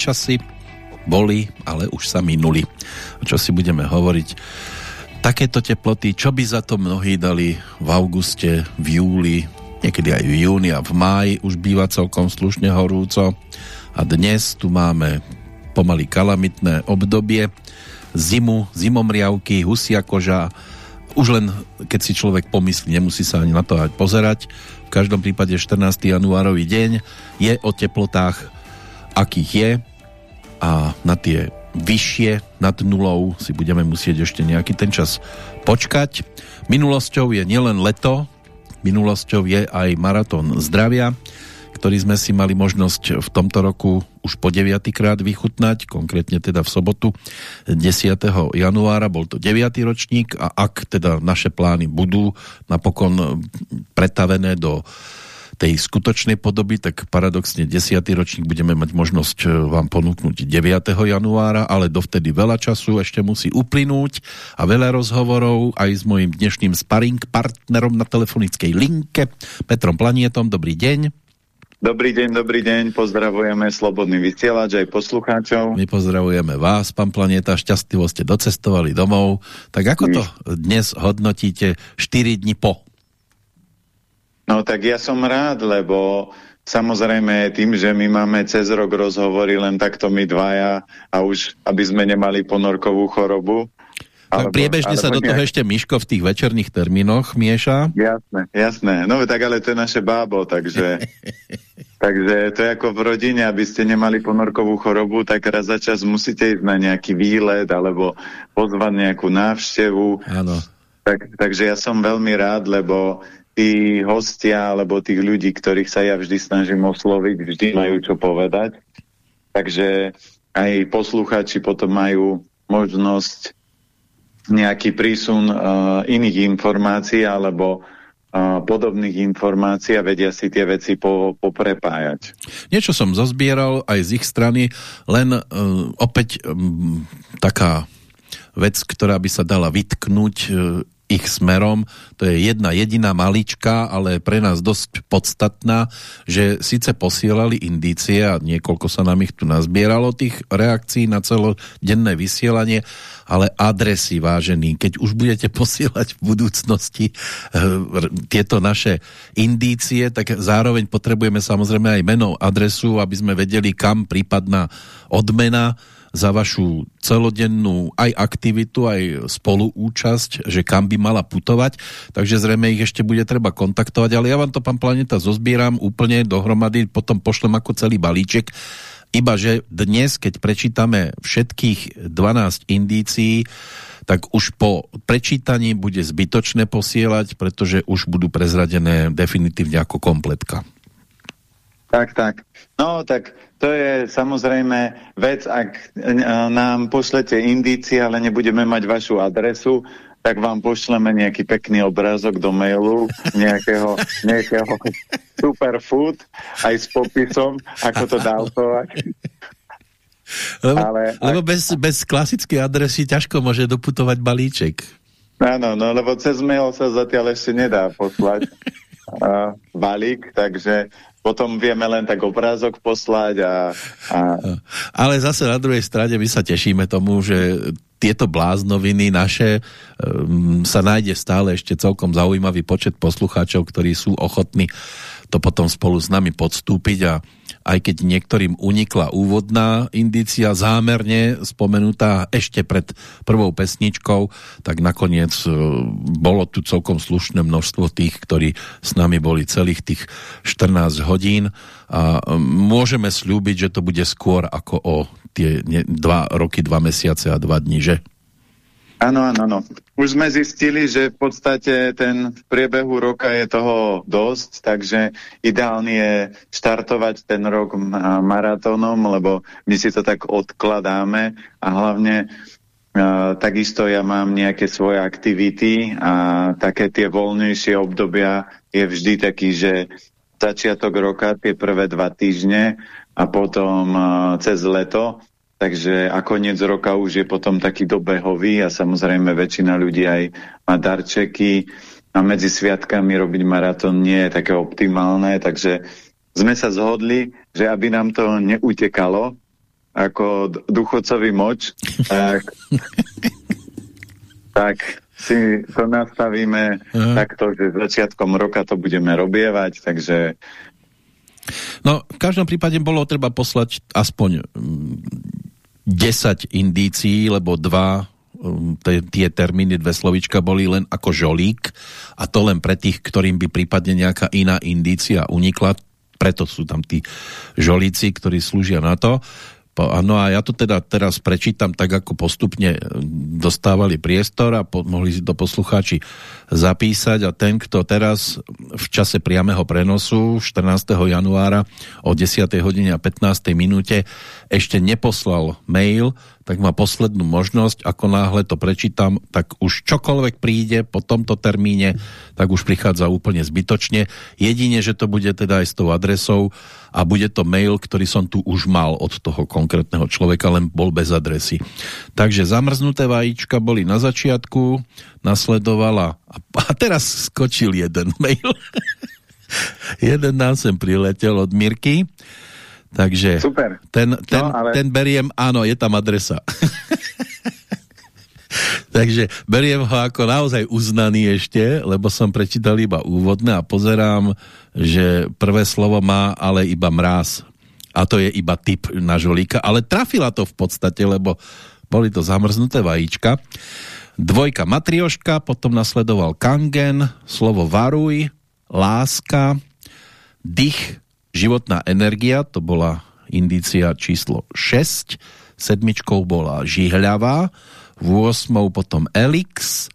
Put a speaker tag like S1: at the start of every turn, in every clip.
S1: Časy, boli, ale už sa minuli. Čo si budeme hovoriť? Takéto teploty, čo by za to mnohí dali v auguste, v júli, niekedy aj v júni a v máji už býva celkom slušne horúco. A dnes tu máme pomaly kalamitné obdobie, zimu, zimomriavky, husia koža, už len keď si človek pomyslí, nemusí sa ani na to aj pozerať. V každom prípade 14. januárový deň je o teplotách, akých je a na tie vyššie nad nulou si budeme musieť ešte nejaký ten čas počkať. Minulosťou je nielen leto, minulosťou je aj maratón zdravia, ktorý sme si mali možnosť v tomto roku už po 9. krát vychutnať, konkrétne teda v sobotu 10. januára, bol to 9. ročník a ak teda naše plány budú napokon pretavené do tej skutočnej podoby, tak paradoxne 10. ročník budeme mať možnosť e, vám ponúknuť 9. januára, ale dovtedy veľa času ešte musí uplynúť a veľa rozhovorov aj s mojim dnešným sparring partnerom na telefonickej linke Petrom Planietom. Dobrý deň.
S2: Dobrý deň, dobrý deň, pozdravujeme Slobodný vysielač aj poslucháčov.
S1: My pozdravujeme vás, pán Planeta, šťastlivo ste docestovali domov. Tak ako to dnes hodnotíte 4 dní po?
S2: No tak ja som rád, lebo samozrejme tým, že my máme cez rok rozhovory len takto my dvaja a už aby sme nemali ponorkovú chorobu,
S1: Alebo, priebežne alebo sa do toho ešte Miško v tých večerných termínoch mieša.
S2: Jasné, jasné. No tak ale to je naše bábo, takže, takže to je ako v rodine, aby ste nemali ponorkovú chorobu, tak raz za čas musíte ísť na nejaký výlet alebo pozvať nejakú návštevu.
S1: Áno.
S2: Tak, takže ja som veľmi rád, lebo tí hostia alebo tých ľudí, ktorých sa ja vždy snažím osloviť, vždy majú čo povedať. Takže aj posluchači potom majú možnosť nejaký prísun uh, iných informácií alebo uh, podobných informácií a vedia si tie veci po, poprepájať.
S1: Niečo som zozbieral aj z ich strany, len uh, opäť um, taká vec, ktorá by sa dala vytknúť uh, ich smerom. To je jedna jediná malička, ale pre nás dosť podstatná, že síce posielali indície a niekoľko sa nám ich tu nazbieralo tých reakcií na celodenné vysielanie, ale adresy vážený, keď už budete posielať v budúcnosti e, tieto naše indície, tak zároveň potrebujeme samozrejme aj meno, adresu, aby sme vedeli, kam prípadná odmena za vašu celodennú aj aktivitu, aj spoluúčasť, že kam by mala putovať, takže zrejme ich ešte bude treba kontaktovať, ale ja vám to, pán Planeta, zozbieram úplne dohromady, potom pošlem ako celý balíček, iba že dnes, keď prečítame všetkých 12 indícií, tak už po prečítaní bude zbytočné posielať, pretože už budú prezradené definitívne ako kompletka.
S2: Tak, tak. No, tak to je samozrejme vec, ak e, nám pošlete indície, ale nebudeme mať vašu adresu, tak vám pošleme nejaký pekný obrázok do mailu nejakého, nejakého superfood aj s popisom, ako to dávkovať.
S1: Lebo, ale, lebo bez, bez klasickej adresy ťažko môže doputovať balíček.
S2: Áno, no lebo cez mail sa zatiaľ ešte nedá poslať uh, balík, takže potom vieme len tak obrázok poslať a, a...
S1: Ale zase na druhej strane my sa tešíme tomu, že tieto bláznoviny naše um, sa nájde stále ešte celkom zaujímavý počet poslucháčov, ktorí sú ochotní to potom spolu s nami podstúpiť a aj keď niektorým unikla úvodná indícia zámerne spomenutá ešte pred prvou pesničkou, tak nakoniec e, bolo tu celkom slušné množstvo tých, ktorí s nami boli celých tých 14 hodín a e, môžeme slúbiť, že to bude skôr ako o tie 2 roky, 2 mesiace a 2 dní, že?
S2: Áno, áno, áno. Už sme zistili, že v podstate ten v priebehu roka je toho dosť, takže ideálne je štartovať ten rok maratónom, lebo my si to tak odkladáme a hlavne takisto ja mám nejaké svoje aktivity a také tie voľnejšie obdobia je vždy taký, že začiatok roka, tie prvé dva týždne a potom cez leto Takže a koniec roka už je potom taký dobehový a samozrejme väčšina ľudí aj má darčeky a medzi sviatkami robiť maratón nie je také optimálne, takže sme sa zhodli, že aby nám to neutekalo, ako duchocový moč, tak, tak si to nastavíme Aha. takto, že začiatkom roka to budeme robievať, takže
S1: No, v každom prípade bolo treba poslať aspoň 10 mm, indícií, lebo dva mm, tie termíny, dve slovička boli len ako žolík a to len pre tých, ktorým by prípadne nejaká iná indícia unikla, preto sú tam tí žolíci, ktorí slúžia na to. No a ja to teda teraz prečítam tak, ako postupne e, dostávali priestor a po, mohli si to poslucháči zapísať a ten, kto teraz v čase priameho prenosu 14. januára o 10. hodine a 15. minúte ešte neposlal mail, tak má poslednú možnosť, ako náhle to prečítam, tak už čokoľvek príde po tomto termíne, tak už prichádza úplne zbytočne. Jedine, že to bude teda aj s tou adresou a bude to mail, ktorý som tu už mal od toho konkrétneho človeka, len bol bez adresy. Takže zamrznuté vajíčka boli na začiatku, nasledovala a teraz skočil jeden mail. jeden nám sem priletel od Mirky Takže Super. Ten, ten, no, ale... ten beriem, áno, je tam adresa. Takže beriem ho ako naozaj uznaný ešte, lebo som prečítal iba úvodné a pozerám, že prvé slovo má ale iba mráz. A to je iba typ na žolíka, ale trafila to v podstate, lebo boli to zamrznuté vajíčka. Dvojka matrioška, potom nasledoval kangen, slovo varuj, láska, dých, životná energia, to bola indícia číslo 6, sedmičkou bola žihľavá, v 8 potom elix,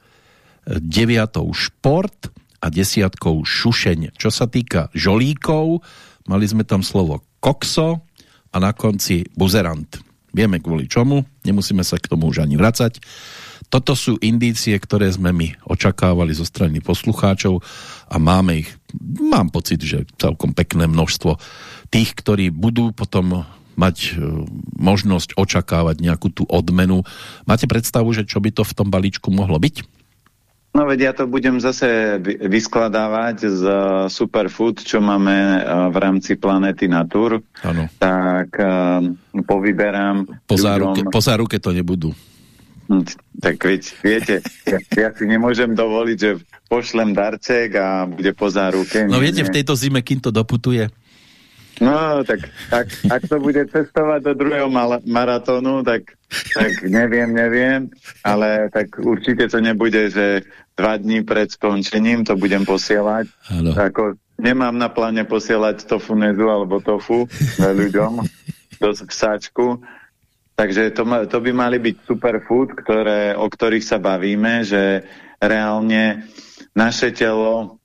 S1: deviatou šport a desiatkou šušeň. Čo sa týka žolíkov, mali sme tam slovo kokso a na konci buzerant. Vieme kvôli čomu, nemusíme sa k tomu už ani vracať. Toto sú indície, ktoré sme my očakávali zo strany poslucháčov a máme ich, mám pocit, že celkom pekné množstvo tých, ktorí budú potom mať e, možnosť očakávať nejakú tú odmenu. Máte predstavu, že čo by to v tom balíčku mohlo byť?
S2: No veď ja to budem zase vyskladávať z Superfood, čo máme e, v rámci Planety Natur. Ano. Tak povyberám...
S1: Po záruke, ľuďom... po záruke to nebudú.
S2: Tak veď, viete, ja, ja si nemôžem dovoliť, že pošlem darček a bude po záruke.
S1: No viete, nie. v tejto zime, kým to doputuje?
S2: No, tak ak, ak to bude cestovať do druhého maratónu, tak, tak neviem, neviem, ale tak určite to nebude, že dva dní pred skončením to budem posielať. Halo. Ako, nemám na pláne posielať tofu nezu alebo tofu ľuďom do vsáčku, Takže to, to by mali byť superfood, ktoré, o ktorých sa bavíme, že reálne naše telo,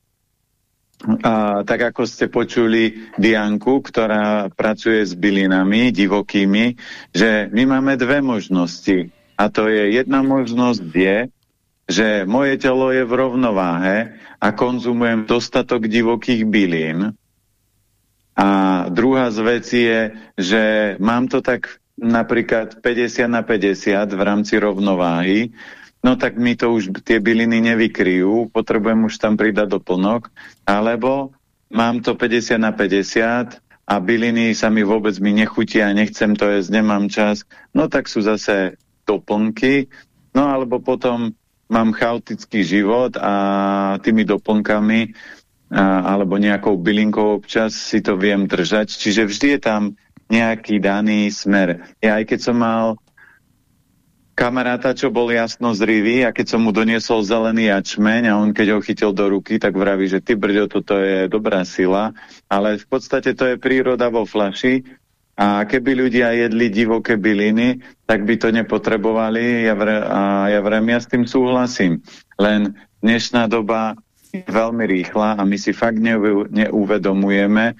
S2: a, tak ako ste počuli Dianku, ktorá pracuje s bylinami divokými, že my máme dve možnosti. A to je jedna možnosť je, že moje telo je v rovnováhe a konzumujem dostatok divokých bylín. A druhá z vecí je, že mám to tak napríklad 50 na 50 v rámci rovnováhy, no tak mi to už tie byliny nevykryjú, potrebujem už tam pridať doplnok, alebo mám to 50 na 50 a byliny sa mi vôbec mi nechutia, nechcem to jesť, nemám čas, no tak sú zase doplnky, no alebo potom mám chaotický život a tými doplnkami a, alebo nejakou bylinkou občas si to viem držať, čiže vždy je tam nejaký daný smer. Ja aj keď som mal kamaráta, čo bol jasno zrivý a keď som mu doniesol zelený jačmeň a on keď ho chytil do ruky, tak vraví, že ty brďo, toto je dobrá sila, ale v podstate to je príroda vo flaši a keby ľudia jedli divoké byliny, tak by to nepotrebovali ja vre, a ja vrem, ja s tým súhlasím. Len dnešná doba je veľmi rýchla a my si fakt neuvedomujeme,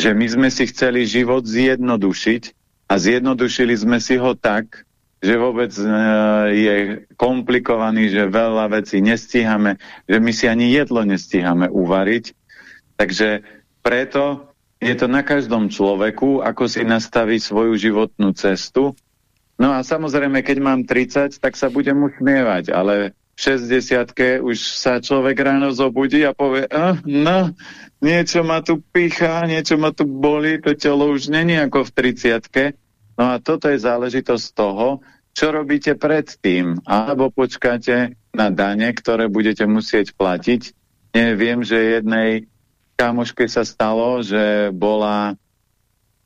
S2: že my sme si chceli život zjednodušiť a zjednodušili sme si ho tak, že vôbec e, je komplikovaný, že veľa vecí nestíhame, že my si ani jedlo nestíhame uvariť. Takže preto je to na každom človeku, ako si nastaví svoju životnú cestu. No a samozrejme, keď mám 30, tak sa budem usmievať, ale 60 už sa človek ráno zobudí a povie, ah, no, niečo ma tu pícha, niečo ma tu boli, to telo už není ako v 30 No a toto je záležitosť toho, čo robíte predtým, alebo počkáte na dane, ktoré budete musieť platiť. Neviem, že jednej kamoške sa stalo, že bola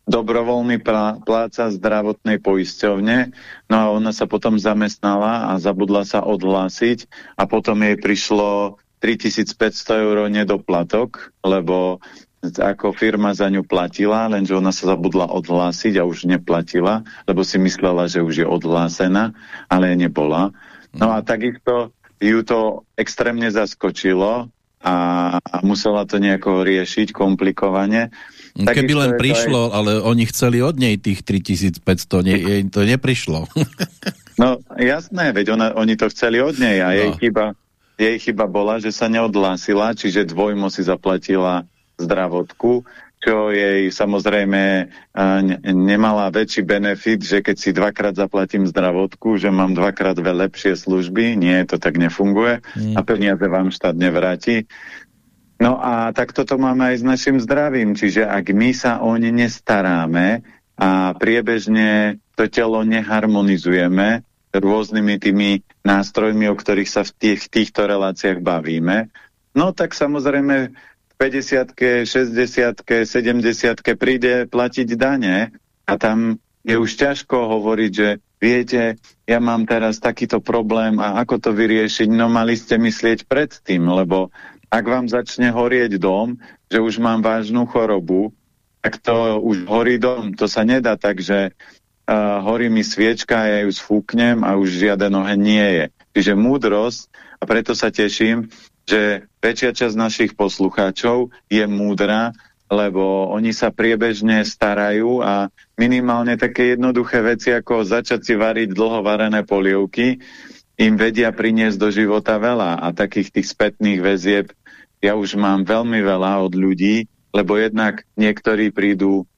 S2: dobrovoľný pláca zdravotnej poisťovne, no a ona sa potom zamestnala a zabudla sa odhlásiť a potom jej prišlo 3500 eur nedoplatok, lebo ako firma za ňu platila, lenže ona sa zabudla odhlásiť a už neplatila, lebo si myslela, že už je odhlásená, ale nebola. No a takisto ju to extrémne zaskočilo a, musela to nejako riešiť komplikovane.
S1: Keby len prišlo, aj... ale oni chceli od nej tých 3500, ne, jej to neprišlo.
S2: no jasné, veď ona, oni to chceli od nej a no. jej, chyba, jej chyba bola, že sa neodhlásila, čiže dvojmo si zaplatila zdravotku, čo jej samozrejme nemala väčší benefit, že keď si dvakrát zaplatím zdravotku, že mám dvakrát lepšie služby, nie, to tak nefunguje mm. a peniaze vám štát nevráti. No a tak toto máme aj s našim zdravím, čiže ak my sa o ne nestaráme a priebežne to telo neharmonizujeme rôznymi tými nástrojmi, o ktorých sa v tých, týchto reláciách bavíme, no tak samozrejme 50 60 70 príde platiť dane a tam je už ťažko hovoriť, že viete, ja mám teraz takýto problém a ako to vyriešiť, no mali ste myslieť predtým, lebo ak vám začne horieť dom, že už mám vážnu chorobu, tak to už horí dom, to sa nedá tak, že uh, horí mi sviečka, ja ju sfúknem a už žiaden oheň nie je. Čiže múdrosť, a preto sa teším, že väčšia časť našich poslucháčov je múdra, lebo oni sa priebežne starajú a minimálne také jednoduché veci, ako začať si variť dlhovarené polievky, im vedia priniesť do života veľa a takých tých spätných väzieb ja už mám veľmi veľa od ľudí, lebo jednak niektorí prídu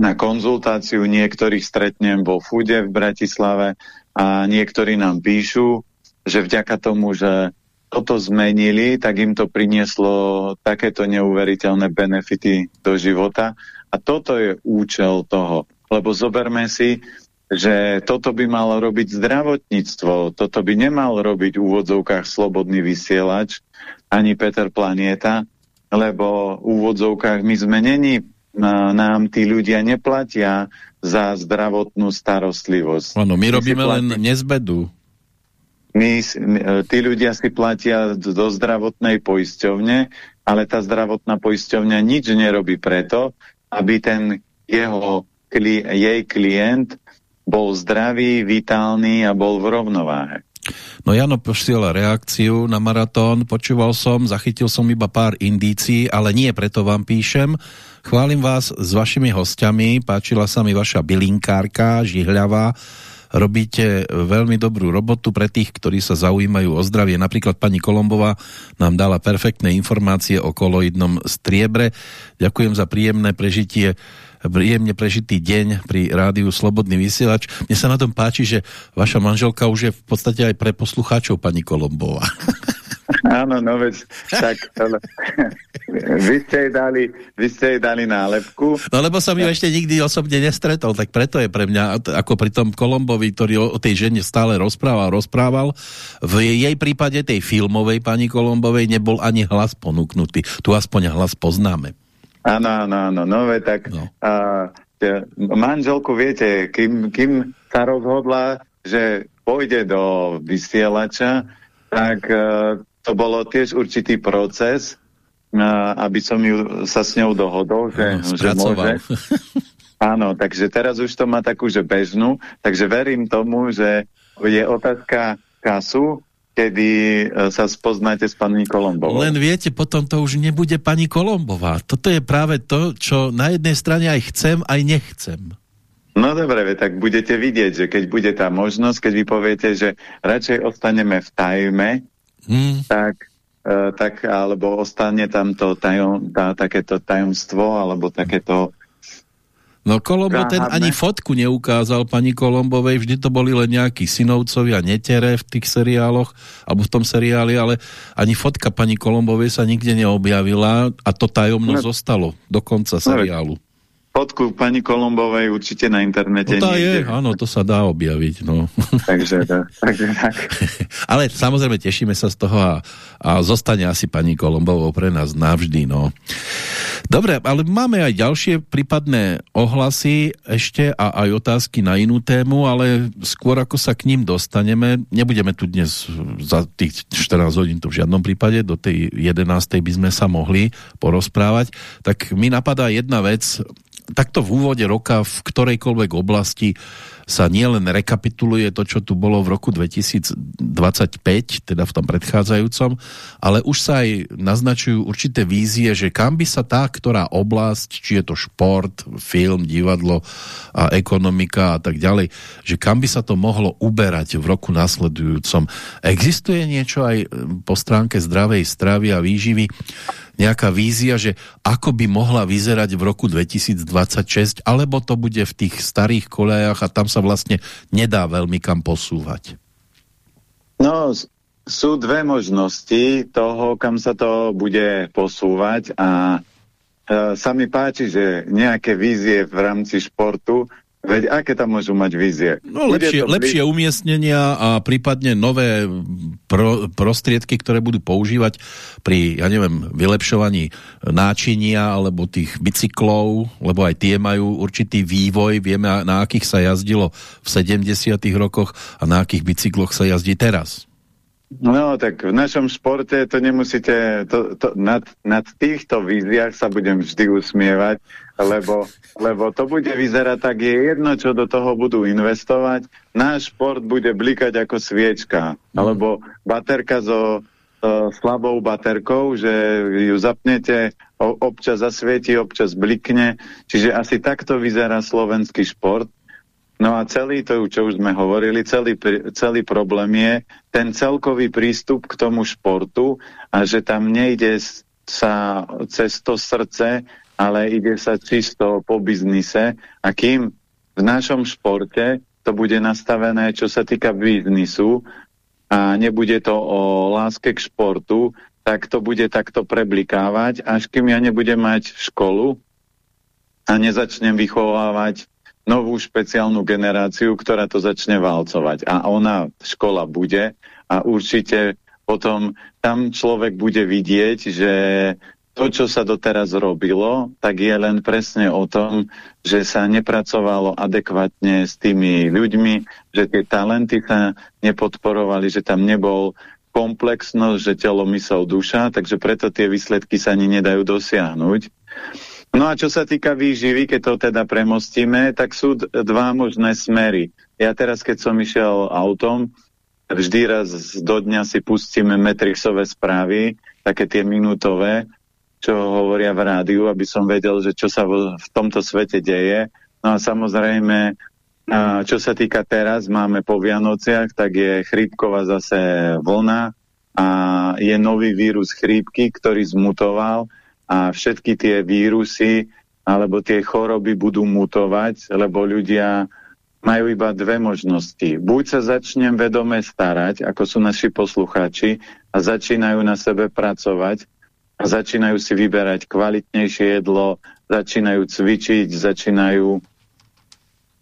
S2: na konzultáciu, niektorých stretnem vo Fude v Bratislave a niektorí nám píšu, že vďaka tomu, že toto zmenili, tak im to prinieslo takéto neuveriteľné benefity do života. A toto je účel toho. Lebo zoberme si, že toto by malo robiť zdravotníctvo, toto by nemal robiť v úvodzovkách slobodný vysielač, ani Peter Planieta, lebo v úvodzovkách my sme není, nám tí ľudia neplatia za zdravotnú starostlivosť.
S1: Áno, my, my robíme len nezbedu
S2: my, e, tí ľudia si platia do zdravotnej poisťovne, ale tá zdravotná poisťovňa nič nerobí preto, aby ten jeho, jej klient bol zdravý, vitálny a bol v rovnováhe.
S1: No Jano posiela reakciu na maratón, počúval som, zachytil som iba pár indícií, ale nie preto vám píšem. Chválim vás s vašimi hostiami, páčila sa mi vaša bylinkárka, žihľavá, robíte veľmi dobrú robotu pre tých, ktorí sa zaujímajú o zdravie. Napríklad pani Kolombová nám dala perfektné informácie o koloidnom striebre. Ďakujem za príjemné prežitie príjemne prežitý deň pri rádiu Slobodný vysielač. Mne sa na tom páči, že vaša manželka už je v podstate aj pre poslucháčov pani Kolombová.
S2: Áno, no veď, tak ale, vy, ste jej dali, vy ste jej dali nálepku.
S1: No lebo som ju ešte nikdy osobne nestretol, tak preto je pre mňa, ako pri tom Kolombovi, ktorý o, o tej žene stále rozprával, rozprával, v jej prípade tej filmovej pani Kolombovej nebol ani hlas ponúknutý. Tu aspoň hlas poznáme.
S2: Áno, áno, áno, no veď tak no. A, manželku viete, kým, kým sa rozhodla, že pôjde do vysielača, tak uh, to bolo tiež určitý proces, aby som ju, sa s ňou dohodol, že, no, že môže. Áno, takže teraz už to má takú, že bežnú, takže verím tomu, že je otázka kasu, kedy e, sa spoznáte s pani Kolombovou.
S1: Len viete, potom to už nebude pani Kolombová. Toto je práve to, čo na jednej strane aj chcem, aj nechcem.
S2: No dobre, tak budete vidieť, že keď bude tá možnosť, keď vy poviete, že radšej ostaneme v tajme, hmm. tak, uh, tak alebo ostane tam to tajom, tá, takéto tajomstvo alebo takéto
S1: No Kolombo ten ani fotku neukázal pani Kolombovej, vždy to boli len nejakí synovcovia netere v tých seriáloch, alebo v tom seriáli, ale ani fotka pani Kolombovej sa nikde neobjavila a to tajomno no, zostalo do konca no, seriálu.
S2: Fotku pani Kolombovej určite na internete.
S1: No tá je, áno, to sa dá objaviť. No.
S2: takže, takže tak.
S1: Ale samozrejme tešíme sa z toho a, a zostane asi pani Kolombovou pre nás navždy. No. Dobre, ale máme aj ďalšie prípadné ohlasy ešte a aj otázky na inú tému, ale skôr ako sa k ním dostaneme, nebudeme tu dnes za tých 14 hodín to v žiadnom prípade, do tej 11. by sme sa mohli porozprávať, tak mi napadá jedna vec, takto v úvode roka v ktorejkoľvek oblasti sa nielen rekapituluje to, čo tu bolo v roku 2025, teda v tom predchádzajúcom, ale už sa aj naznačujú určité vízie, že kam by sa tá, ktorá oblasť, či je to šport, film, divadlo a ekonomika a tak ďalej, že kam by sa to mohlo uberať v roku nasledujúcom. Existuje niečo aj po stránke zdravej stravy a výživy, nejaká vízia, že ako by mohla vyzerať v roku 2026, alebo to bude v tých starých kolejach a tam sa vlastne nedá veľmi kam posúvať?
S2: No, sú dve možnosti toho, kam sa to bude posúvať a e, sa mi páči, že nejaké vízie v rámci športu Veď aké tam môžu mať vízie?
S1: No lepšie, lepšie umiestnenia a prípadne nové pro, prostriedky, ktoré budú používať pri, ja neviem, vylepšovaní náčinia alebo tých bicyklov, lebo aj tie majú určitý vývoj. Vieme, na akých sa jazdilo v 70 rokoch a na akých bicykloch sa jazdí teraz.
S2: No, tak v našom športe to nemusíte, to, to, nad, nad týchto víziách sa budem vždy usmievať, lebo, lebo to bude vyzerať tak, je jedno, čo do toho budú investovať, náš šport bude blikať ako sviečka, mm. alebo baterka so, so slabou baterkou, že ju zapnete, občas zasvieti, občas blikne, čiže asi takto vyzerá slovenský šport, No a celý to, čo už sme hovorili, celý, celý problém je ten celkový prístup k tomu športu a že tam nejde sa cez to srdce, ale ide sa čisto po biznise a kým v našom športe to bude nastavené, čo sa týka biznisu a nebude to o láske k športu, tak to bude takto preblikávať, až kým ja nebudem mať školu a nezačnem vychovávať novú špeciálnu generáciu, ktorá to začne valcovať. A ona, škola bude a určite potom tam človek bude vidieť, že to, čo sa doteraz robilo, tak je len presne o tom, že sa nepracovalo adekvátne s tými ľuďmi, že tie talenty sa nepodporovali, že tam nebol komplexnosť, že telo, mysel, duša, takže preto tie výsledky sa ani nedajú dosiahnuť. No a čo sa týka výživy, keď to teda premostíme, tak sú dva možné smery. Ja teraz, keď som išiel autom, vždy raz do dňa si pustíme metrixové správy, také tie minútové, čo hovoria v rádiu, aby som vedel, že čo sa v, v tomto svete deje. No a samozrejme, a čo sa týka teraz, máme po Vianociach, tak je chrípková zase vlna a je nový vírus chrípky, ktorý zmutoval a všetky tie vírusy alebo tie choroby budú mutovať, lebo ľudia majú iba dve možnosti. Buď sa začnem vedome starať, ako sú naši poslucháči, a začínajú na sebe pracovať, začínajú si vyberať kvalitnejšie jedlo, začínajú cvičiť, začínajú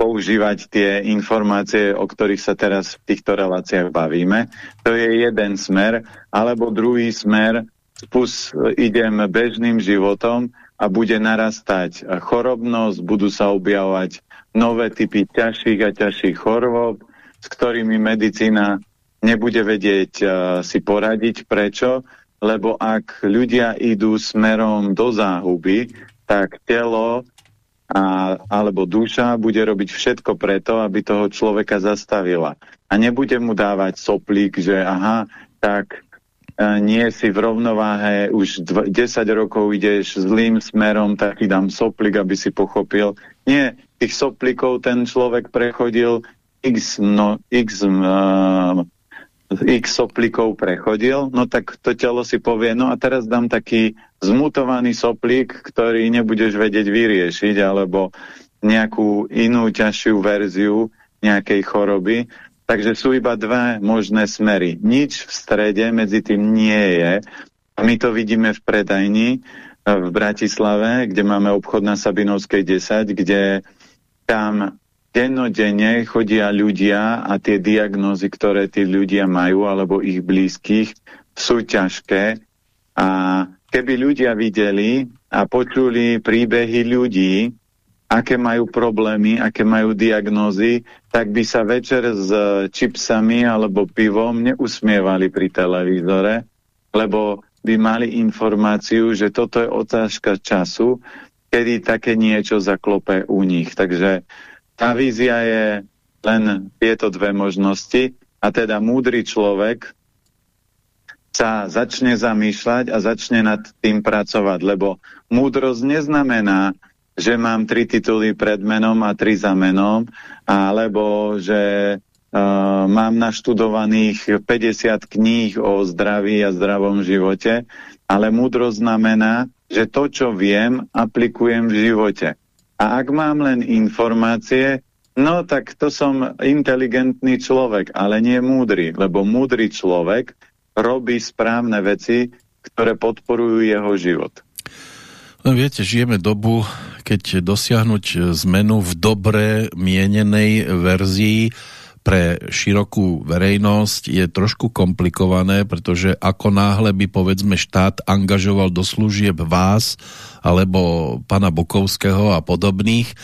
S2: používať tie informácie, o ktorých sa teraz v týchto reláciách bavíme. To je jeden smer. Alebo druhý smer, plus idem bežným životom a bude narastať chorobnosť, budú sa objavovať nové typy ťažších a ťažších chorôb, s ktorými medicína nebude vedieť uh, si poradiť. Prečo? Lebo ak ľudia idú smerom do záhuby, tak telo a, alebo duša bude robiť všetko preto, aby toho človeka zastavila. A nebude mu dávať soplík, že aha, tak nie si v rovnováhe, už 10 rokov ideš zlým smerom, tak ti dám soplik, aby si pochopil. Nie, tých soplikov ten človek prechodil x, no, x, uh, x soplikov prechodil, no tak to telo si povie, no a teraz dám taký zmutovaný soplík, ktorý nebudeš vedieť vyriešiť, alebo nejakú inú ťažšiu verziu nejakej choroby Takže sú iba dva možné smery. Nič v strede medzi tým nie je. My to vidíme v predajni, v Bratislave, kde máme obchod na Sabinovskej 10, kde tam dennodenne chodia ľudia a tie diagnózy, ktoré tí ľudia majú, alebo ich blízkych, sú ťažké. A keby ľudia videli a počuli príbehy ľudí, aké majú problémy, aké majú diagnózy, tak by sa večer s čipsami alebo pivom neusmievali pri televízore, lebo by mali informáciu, že toto je otázka času, kedy také niečo zaklope u nich. Takže tá vízia je len tieto dve možnosti a teda múdry človek sa začne zamýšľať a začne nad tým pracovať, lebo múdrosť neznamená, že mám tri tituly pred menom a tri za menom, alebo že uh, mám naštudovaných 50 kníh o zdraví a zdravom živote, ale múdrosť znamená, že to, čo viem, aplikujem v živote. A ak mám len informácie, no tak to som inteligentný človek, ale nie múdry, lebo múdry človek robí správne veci, ktoré podporujú jeho život.
S1: No viete, žijeme dobu, keď dosiahnuť zmenu v dobre mienenej verzii pre širokú verejnosť je trošku komplikované, pretože ako náhle by povedzme štát angažoval do služieb vás alebo pana Bokovského a podobných,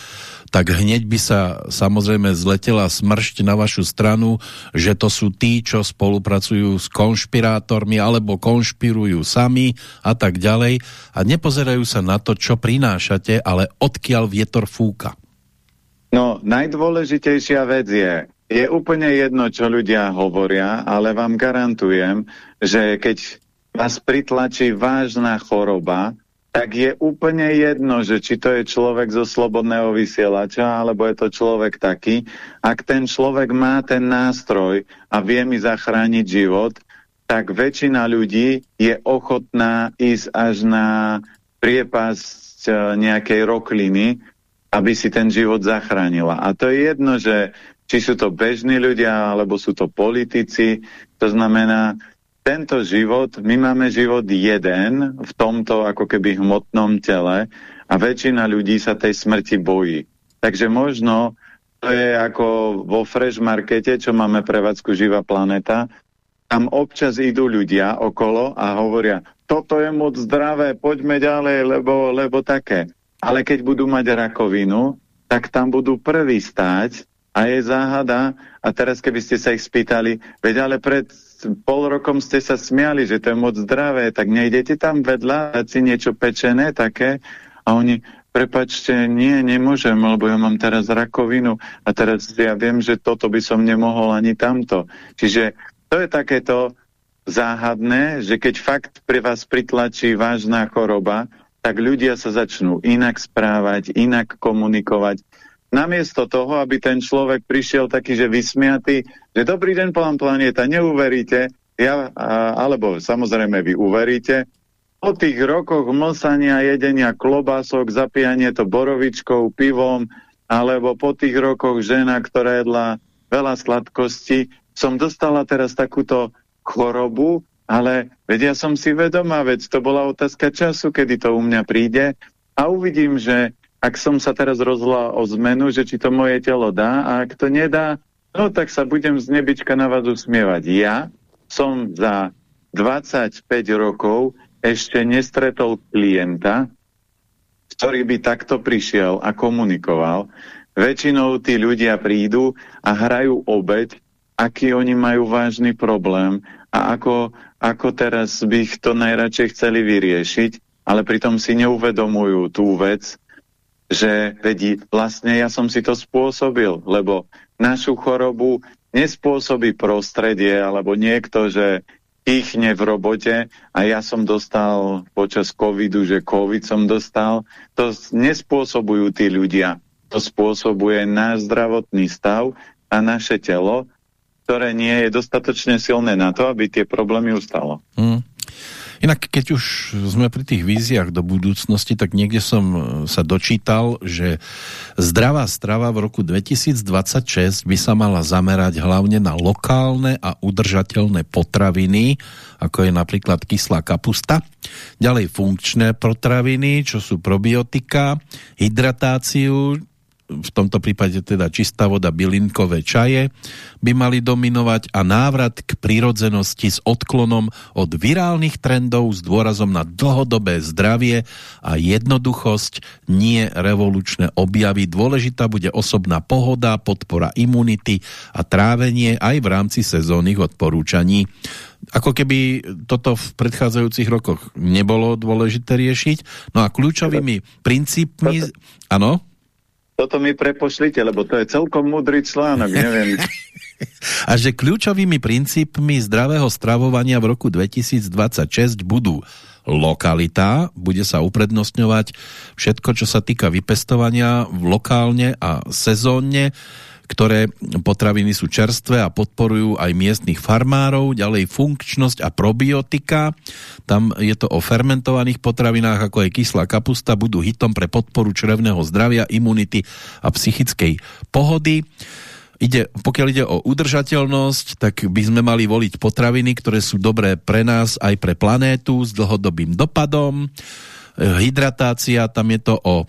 S1: tak hneď by sa samozrejme zletela smršť na vašu stranu, že to sú tí, čo spolupracujú s konšpirátormi alebo konšpirujú sami a tak ďalej a nepozerajú sa na to, čo prinášate, ale odkiaľ vietor fúka.
S2: No, najdôležitejšia vec je, je úplne jedno, čo ľudia hovoria, ale vám garantujem, že keď vás pritlačí vážna choroba, tak je úplne jedno, že či to je človek zo slobodného vysielača, alebo je to človek taký. Ak ten človek má ten nástroj a vie mi zachrániť život, tak väčšina ľudí je ochotná ísť až na priepasť e, nejakej rokliny, aby si ten život zachránila. A to je jedno, že či sú to bežní ľudia, alebo sú to politici. To znamená, tento život, my máme život jeden v tomto ako keby hmotnom tele a väčšina ľudí sa tej smrti bojí. Takže možno to je ako vo Fresh Markete, čo máme prevádzku Živá planeta, tam občas idú ľudia okolo a hovoria, toto je moc zdravé, poďme ďalej, lebo, lebo také. Ale keď budú mať rakovinu, tak tam budú prví stáť a je záhada. A teraz keby ste sa ich spýtali, veď ale pred pol rokom ste sa smiali, že to je moc zdravé, tak nejdete tam vedľa dať si niečo pečené také a oni, prepačte, nie, nemôžem, lebo ja mám teraz rakovinu a teraz ja viem, že toto by som nemohol ani tamto. Čiže to je takéto záhadné, že keď fakt pre vás pritlačí vážna choroba, tak ľudia sa začnú inak správať, inak komunikovať, namiesto toho, aby ten človek prišiel taký, že vysmiatý, že dobrý deň, pán planéta, neuveríte, ja, alebo samozrejme vy uveríte, po tých rokoch mlsania, jedenia klobások, zapíjanie to borovičkou, pivom, alebo po tých rokoch žena, ktorá jedla veľa sladkosti, som dostala teraz takúto chorobu, ale vedia som si vedomá, veď to bola otázka času, kedy to u mňa príde a uvidím, že ak som sa teraz rozhodla o zmenu, že či to moje telo dá a ak to nedá, no tak sa budem z nebička na vás usmievať. Ja som za 25 rokov ešte nestretol klienta, ktorý by takto prišiel a komunikoval. Väčšinou tí ľudia prídu a hrajú obeď, aký oni majú vážny problém a ako, ako teraz by ich to najradšej chceli vyriešiť, ale pritom si neuvedomujú tú vec, že vedí, vlastne ja som si to spôsobil, lebo našu chorobu nespôsobí prostredie alebo niekto, že kýchne v robote a ja som dostal počas covidu, že covid som dostal, to nespôsobujú tí ľudia. To spôsobuje náš zdravotný stav a naše telo, ktoré nie je dostatočne silné na to, aby tie problémy ustalo. Hmm.
S1: Inak keď už sme pri tých víziách do budúcnosti, tak niekde som e, sa dočítal, že zdravá strava v roku 2026 by sa mala zamerať hlavne na lokálne a udržateľné potraviny, ako je napríklad kyslá kapusta, ďalej funkčné potraviny, čo sú probiotika, hydratáciu, v tomto prípade teda čistá voda, bylinkové čaje by mali dominovať a návrat k prírodzenosti s odklonom od virálnych trendov s dôrazom na dlhodobé zdravie a jednoduchosť, nie revolučné objavy. Dôležitá bude osobná pohoda, podpora imunity a trávenie aj v rámci sezónnych odporúčaní ako keby toto v predchádzajúcich rokoch nebolo dôležité riešiť. No a kľúčovými princípmi... Áno?
S2: Toto mi prepošlite, lebo to je celkom múdry článok, neviem.
S1: A že kľúčovými princípmi zdravého stravovania v roku 2026 budú lokalita, bude sa uprednostňovať všetko, čo sa týka vypestovania lokálne a sezónne, ktoré potraviny sú čerstvé a podporujú aj miestnych farmárov, ďalej funkčnosť a probiotika. Tam je to o fermentovaných potravinách, ako je kyslá kapusta, budú hitom pre podporu črevného zdravia, imunity a psychickej pohody. Ide, pokiaľ ide o udržateľnosť, tak by sme mali voliť potraviny, ktoré sú dobré pre nás aj pre planétu s dlhodobým dopadom. Hydratácia, tam je to o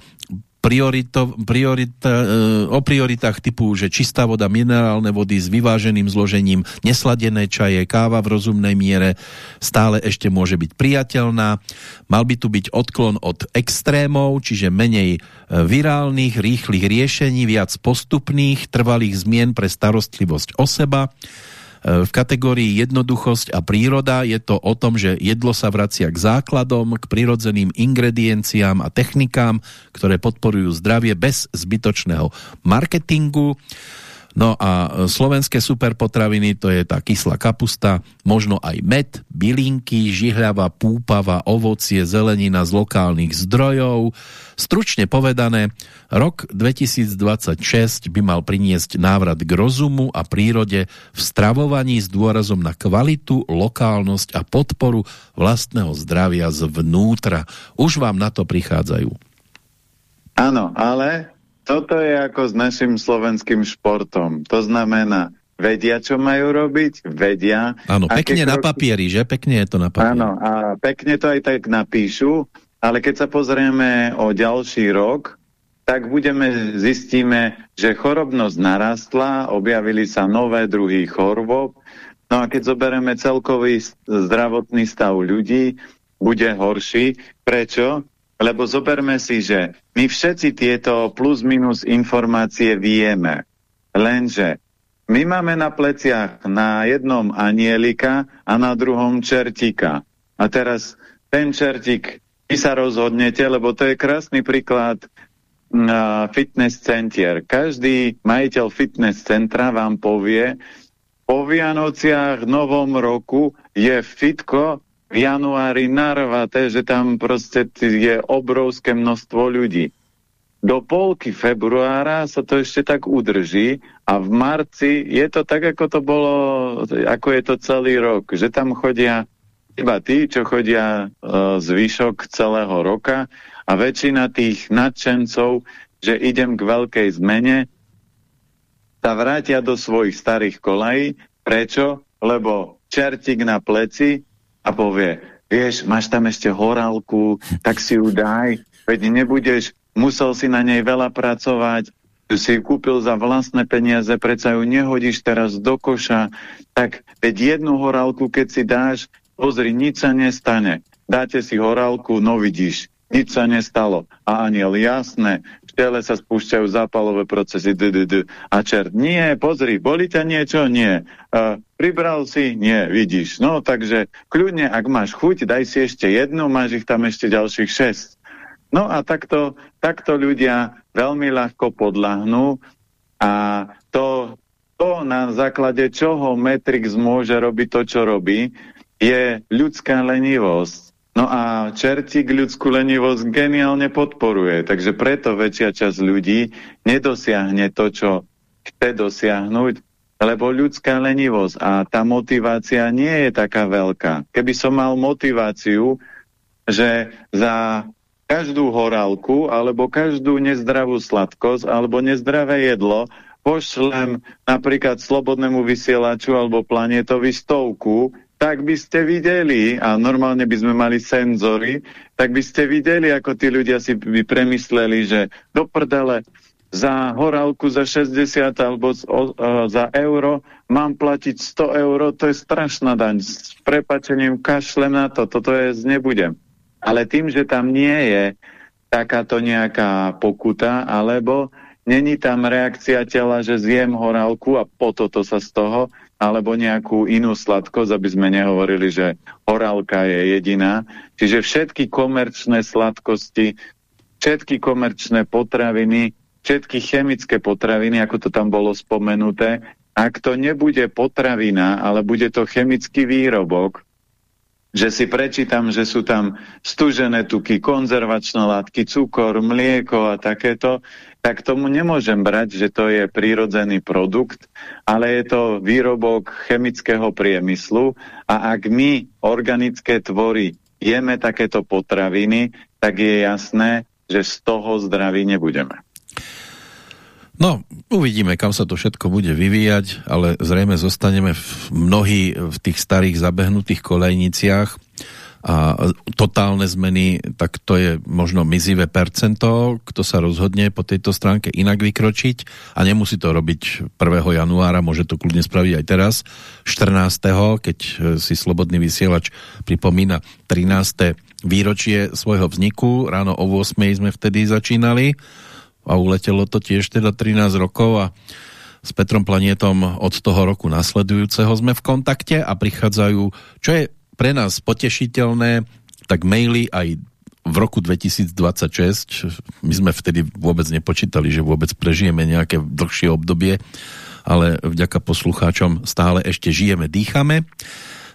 S1: priorito, priorita, e, o prioritách typu, že čistá voda, minerálne vody s vyváženým zložením, nesladené čaje, káva v rozumnej miere stále ešte môže byť priateľná. Mal by tu byť odklon od extrémov, čiže menej e, virálnych, rýchlych riešení, viac postupných, trvalých zmien pre starostlivosť o seba v kategórii jednoduchosť a príroda je to o tom, že jedlo sa vracia k základom, k prirodzeným ingredienciám a technikám, ktoré podporujú zdravie bez zbytočného marketingu. No a slovenské superpotraviny, to je tá kyslá kapusta, možno aj med, bylinky, žihľava, púpava, ovocie, zelenina z lokálnych zdrojov. Stručne povedané, rok 2026 by mal priniesť návrat k rozumu a prírode v stravovaní s dôrazom na kvalitu, lokálnosť a podporu vlastného zdravia zvnútra. Už vám na to prichádzajú.
S2: Áno, ale toto je ako s našim slovenským športom. To znamená, vedia, čo majú robiť, vedia.
S1: Áno, pekne kroky... na papieri, že? Pekne je to na papieri.
S2: Áno, a pekne to aj tak napíšu, ale keď sa pozrieme o ďalší rok, tak budeme, zistíme, že chorobnosť narastla, objavili sa nové druhy chorôb, no a keď zoberieme celkový zdravotný stav ľudí, bude horší. Prečo? Lebo zoberme si, že my všetci tieto plus minus informácie vieme. Lenže my máme na pleciach na jednom anielika a na druhom čertika. A teraz ten čertik, vy sa rozhodnete, lebo to je krásny príklad na fitness centier. Každý majiteľ fitness centra vám povie, po Vianociach, Novom roku je fitko v januári narvaté, že tam proste je obrovské množstvo ľudí. Do polky februára sa to ešte tak udrží a v marci je to tak, ako to bolo, ako je to celý rok, že tam chodia iba tí, čo chodia uh, zvyšok celého roka a väčšina tých nadšencov, že idem k veľkej zmene, sa vrátia do svojich starých kolají. Prečo? Lebo čertik na pleci a povie, vieš, máš tam ešte horálku, tak si ju daj, veď nebudeš, musel si na nej veľa pracovať, si ju kúpil za vlastné peniaze, predsa ju nehodíš teraz do koša, tak veď jednu horálku, keď si dáš, pozri, nič sa nestane. Dáte si horálku, no vidíš, nič sa nestalo. A aniel, jasné, tele sa spúšťajú zápalové procesy. D, d, d. A čert, nie, pozri, boli ťa niečo? Nie. Uh, pribral si? Nie, vidíš. No, takže kľudne, ak máš chuť, daj si ešte jednu, máš ich tam ešte ďalších šesť. No a takto, takto ľudia veľmi ľahko podľahnú a to, to na základe čoho Matrix môže robiť to, čo robí, je ľudská lenivosť No a čertík ľudskú lenivosť geniálne podporuje, takže preto väčšia časť ľudí nedosiahne to, čo chce dosiahnuť, lebo ľudská lenivosť a tá motivácia nie je taká veľká. Keby som mal motiváciu, že za každú horálku alebo každú nezdravú sladkosť alebo nezdravé jedlo pošlem napríklad slobodnému vysielaču alebo planetovi stovku, tak by ste videli, a normálne by sme mali senzory, tak by ste videli, ako tí ľudia si by premysleli, že do prdele, za horálku za 60 alebo o, za euro mám platiť 100 euro, to je strašná daň. S prepačením kašlem na to, toto je nebudem. Ale tým, že tam nie je takáto nejaká pokuta, alebo není tam reakcia tela, že zjem horálku a po toto sa z toho, alebo nejakú inú sladkosť, aby sme nehovorili, že horálka je jediná. Čiže všetky komerčné sladkosti, všetky komerčné potraviny všetky chemické potraviny, ako to tam bolo spomenuté, ak to nebude potravina, ale bude to chemický výrobok, že si prečítam, že sú tam stužené tuky, konzervačné látky, cukor, mlieko a takéto, tak tomu nemôžem brať, že to je prírodzený produkt, ale je to výrobok chemického priemyslu a ak my, organické tvory, jeme takéto potraviny, tak je jasné, že z toho zdraví nebudeme.
S1: No, uvidíme, kam sa to všetko bude vyvíjať, ale zrejme zostaneme v mnohí v tých starých zabehnutých kolejniciach a totálne zmeny, tak to je možno mizivé percento, kto sa rozhodne po tejto stránke inak vykročiť a nemusí to robiť 1. januára, môže to kľudne spraviť aj teraz, 14. keď si Slobodný vysielač pripomína 13. výročie svojho vzniku, ráno o 8. sme vtedy začínali a uletelo to tiež teda 13 rokov a s Petrom Planietom od toho roku nasledujúceho sme v kontakte a prichádzajú, čo je pre nás potešiteľné, tak maily aj v roku 2026, my sme vtedy vôbec nepočítali, že vôbec prežijeme nejaké dlhšie obdobie, ale vďaka poslucháčom stále ešte žijeme, dýchame.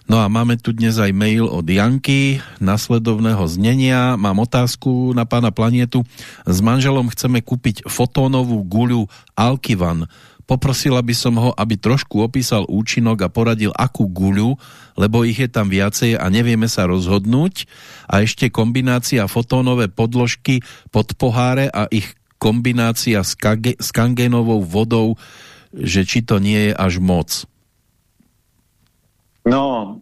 S1: No a máme tu dnes aj mail od Janky, nasledovného znenia. Mám otázku na pána Planietu. S manželom chceme kúpiť fotónovú guľu Alkivan. Poprosila by som ho, aby trošku opísal účinok a poradil, akú guľu, lebo ich je tam viacej a nevieme sa rozhodnúť. A ešte kombinácia fotónové podložky pod poháre a ich kombinácia s, s kangénovou vodou, že či to nie je až moc.
S2: No,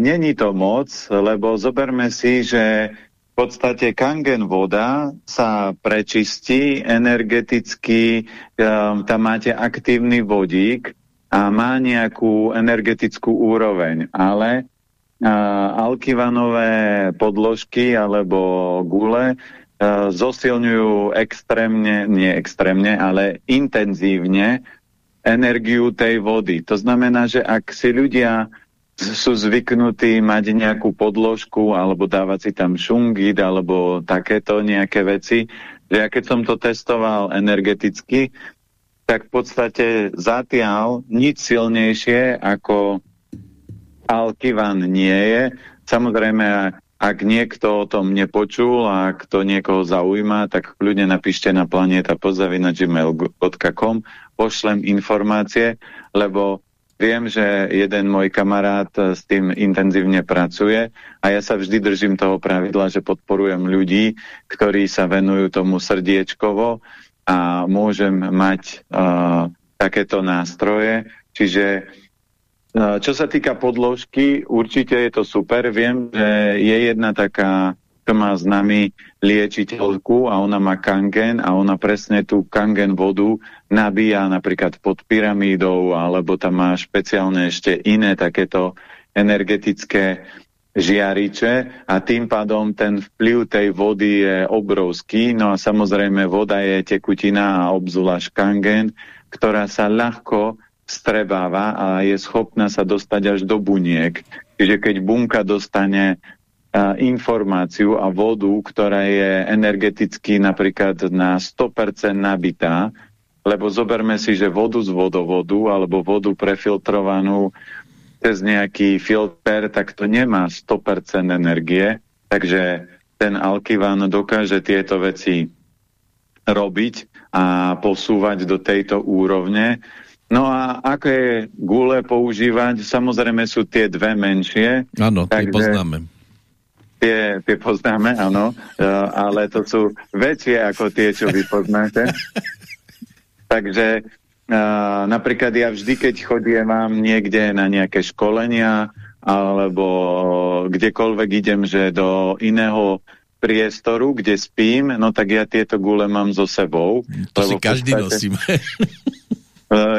S2: není to moc, lebo zoberme si, že v podstate kangen voda sa prečistí energeticky, um, tam máte aktívny vodík a má nejakú energetickú úroveň, ale alkivanové podložky alebo gule zosilňujú extrémne, nie extrémne, ale intenzívne energiu tej vody. To znamená, že ak si ľudia sú zvyknutí mať nejakú podložku alebo dávať si tam šungit alebo takéto nejaké veci. Ja keď som to testoval energeticky, tak v podstate zatiaľ nič silnejšie ako Alkivan nie je. Samozrejme, ak niekto o tom nepočul a ak to niekoho zaujíma, tak kľudne napíšte na planeta pozavina.gmail.com pošlem informácie, lebo Viem, že jeden môj kamarát eh, s tým intenzívne pracuje a ja sa vždy držím toho pravidla, že podporujem ľudí, ktorí sa venujú tomu srdiečkovo a môžem mať uh, takéto nástroje. Čiže uh, čo sa týka podložky, určite je to super. Viem, že je jedna taká to má s nami liečiteľku a ona má kangen a ona presne tú kangen vodu nabíja napríklad pod pyramídou alebo tam má špeciálne ešte iné takéto energetické žiariče a tým pádom ten vplyv tej vody je obrovský. No a samozrejme voda je tekutina a obzvlášť kangen, ktorá sa ľahko strebáva a je schopná sa dostať až do buniek. Čiže keď bunka dostane informáciu a vodu, ktorá je energeticky napríklad na 100% nabitá, lebo zoberme si, že vodu z vodovodu alebo vodu prefiltrovanú cez nejaký filter, tak to nemá 100% energie, takže ten Alkivan dokáže tieto veci robiť a posúvať do tejto úrovne No a aké gule používať? Samozrejme sú tie dve menšie.
S1: Áno, tie poznáme.
S2: Tie, tie poznáme, áno, e, ale to sú väčšie ako tie, čo vy poznáte. Takže uh, napríklad ja vždy, keď chodím vám niekde na nejaké školenia alebo kdekoľvek idem, že do iného priestoru, kde spím, no tak ja tieto gule mám so sebou.
S1: To si každý podstate, nosíme.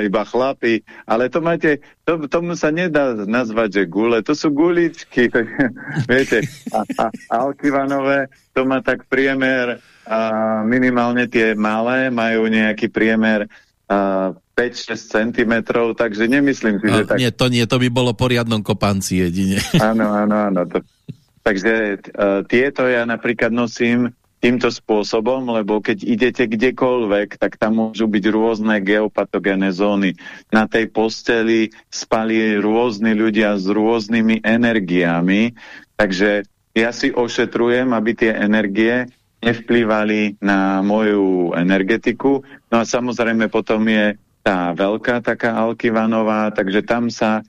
S2: iba chlapi, ale to máte, to, tomu sa nedá nazvať, že gule, to sú guličky, viete, a, a Alkivanové, to má tak priemer, a minimálne tie malé majú nejaký priemer 5-6 cm, takže nemyslím si, no, že tak...
S1: Nie, to nie, to by bolo poriadnom kopanci jedine.
S2: Áno, áno, áno. To... Takže uh, tieto ja napríklad nosím týmto spôsobom, lebo keď idete kdekoľvek, tak tam môžu byť rôzne geopatogénne zóny. Na tej posteli spali rôzni ľudia s rôznymi energiami, takže ja si ošetrujem, aby tie energie nevplyvali na moju energetiku. No a samozrejme potom je tá veľká taká Alkivanová, takže tam sa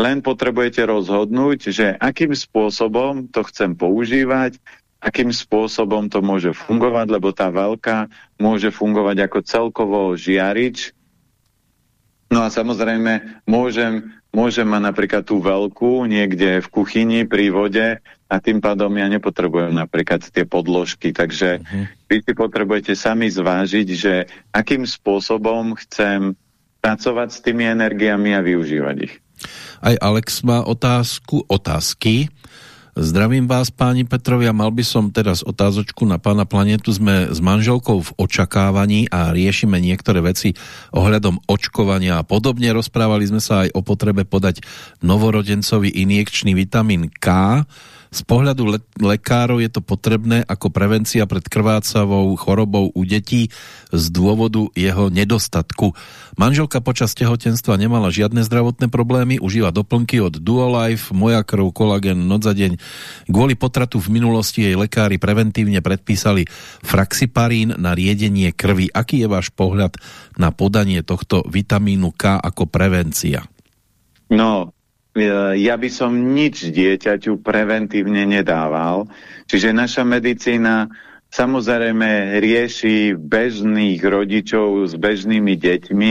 S2: len potrebujete rozhodnúť, že akým spôsobom to chcem používať, akým spôsobom to môže fungovať, lebo tá veľká môže fungovať ako celkovo žiarič. No a samozrejme môžem, môžem mať napríklad tú veľkú niekde v kuchyni pri vode a tým pádom ja nepotrebujem napríklad tie podložky. Takže uh mhm. -huh. vy si potrebujete sami zvážiť, že akým spôsobom chcem pracovať s tými energiami a využívať ich.
S1: Aj Alex má otázku, otázky. Zdravím vás, páni Petrovia. Mal by som teraz otázočku na pána Planetu. Sme s manželkou v očakávaní a riešime niektoré veci ohľadom očkovania a podobne. Rozprávali sme sa aj o potrebe podať novorodencovi injekčný vitamín K z pohľadu le lekárov je to potrebné ako prevencia pred krvácavou chorobou u detí z dôvodu jeho nedostatku. Manželka počas tehotenstva nemala žiadne zdravotné problémy, užíva doplnky od Duolife, Moja krv, kolagen, noc za deň. Kvôli potratu v minulosti jej lekári preventívne predpísali fraxiparín na riedenie krvi. Aký je váš pohľad na podanie tohto vitamínu K ako prevencia?
S2: No, ja by som nič dieťaťu preventívne nedával. Čiže naša medicína samozrejme rieši bežných rodičov s bežnými deťmi,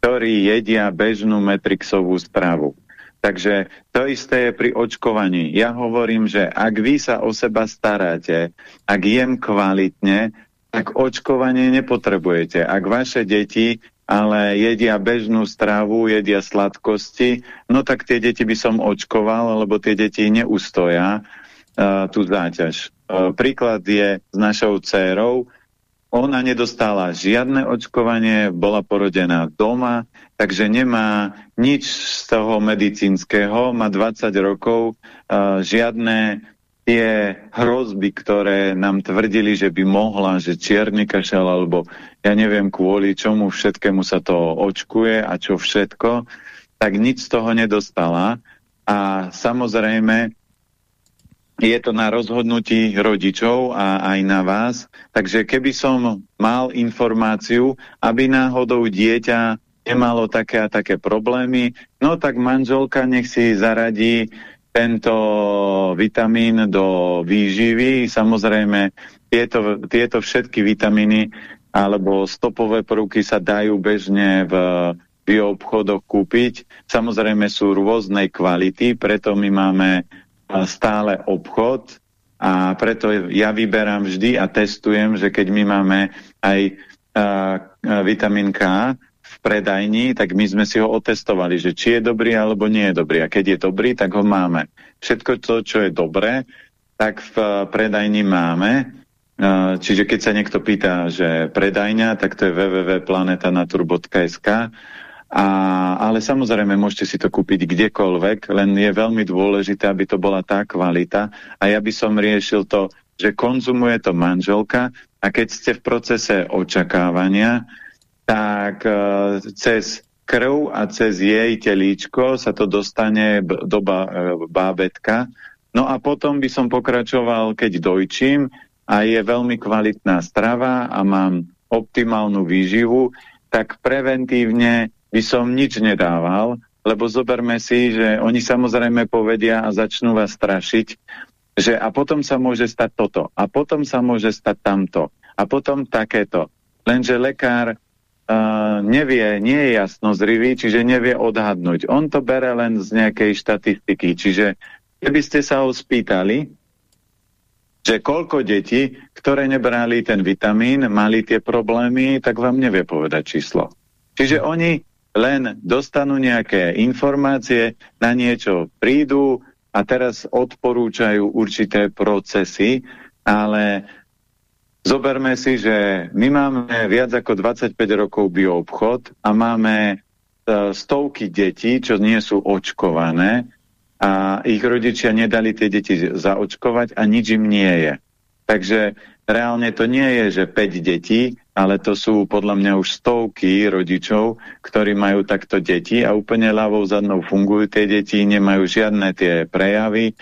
S2: ktorí jedia bežnú metrixovú stravu. Takže to isté je pri očkovaní. Ja hovorím, že ak vy sa o seba staráte, ak jem kvalitne, tak očkovanie nepotrebujete. Ak vaše deti ale jedia bežnú stravu, jedia sladkosti, no tak tie deti by som očkoval, lebo tie deti neustoja uh, tú záťaž. Uh, príklad je s našou dcérou, ona nedostala žiadne očkovanie, bola porodená doma, takže nemá nič z toho medicínskeho, má 20 rokov, uh, žiadne tie hrozby, ktoré nám tvrdili, že by mohla, že čierny kašel, alebo ja neviem kvôli čomu všetkému sa to očkuje a čo všetko, tak nič z toho nedostala. A samozrejme, je to na rozhodnutí rodičov a aj na vás. Takže keby som mal informáciu, aby náhodou dieťa nemalo také a také problémy, no tak manželka nech si zaradí tento vitamín do výživy. Samozrejme, tieto, tieto všetky vitamíny alebo stopové prvky sa dajú bežne v bioobchodoch kúpiť. Samozrejme sú rôznej kvality, preto my máme stále obchod a preto ja vyberám vždy a testujem, že keď my máme aj uh, vitamín K, predajni, tak my sme si ho otestovali, že či je dobrý alebo nie je dobrý. A keď je dobrý, tak ho máme. Všetko to, čo je dobré, tak v eh, predajni máme. Eh, čiže keď sa niekto pýta, že predajňa, tak to je www.planetanatur.sk a, ale samozrejme môžete si to kúpiť kdekoľvek, len je veľmi dôležité, aby to bola tá kvalita a ja by som riešil to, že konzumuje to manželka a keď ste v procese očakávania, tak e, cez krv a cez jej telíčko sa to dostane do e, bábetka. No a potom by som pokračoval, keď dojčím a je veľmi kvalitná strava a mám optimálnu výživu, tak preventívne by som nič nedával, lebo zoberme si, že oni samozrejme povedia a začnú vás strašiť, že a potom sa môže stať toto, a potom sa môže stať tamto, a potom takéto. Lenže lekár nevie, nie je jasno zrivý, čiže nevie odhadnúť. On to bere len z nejakej štatistiky. Čiže keby ste sa ho spýtali, že koľko detí, ktoré nebrali ten vitamín, mali tie problémy, tak vám nevie povedať číslo. Čiže oni len dostanú nejaké informácie, na niečo prídu a teraz odporúčajú určité procesy, ale zoberme si, že my máme viac ako 25 rokov bioobchod a máme e, stovky detí, čo nie sú očkované a ich rodičia nedali tie deti zaočkovať a nič im nie je. Takže reálne to nie je, že 5 detí, ale to sú podľa mňa už stovky rodičov, ktorí majú takto deti a úplne ľavou zadnou fungujú tie deti, nemajú žiadne tie prejavy,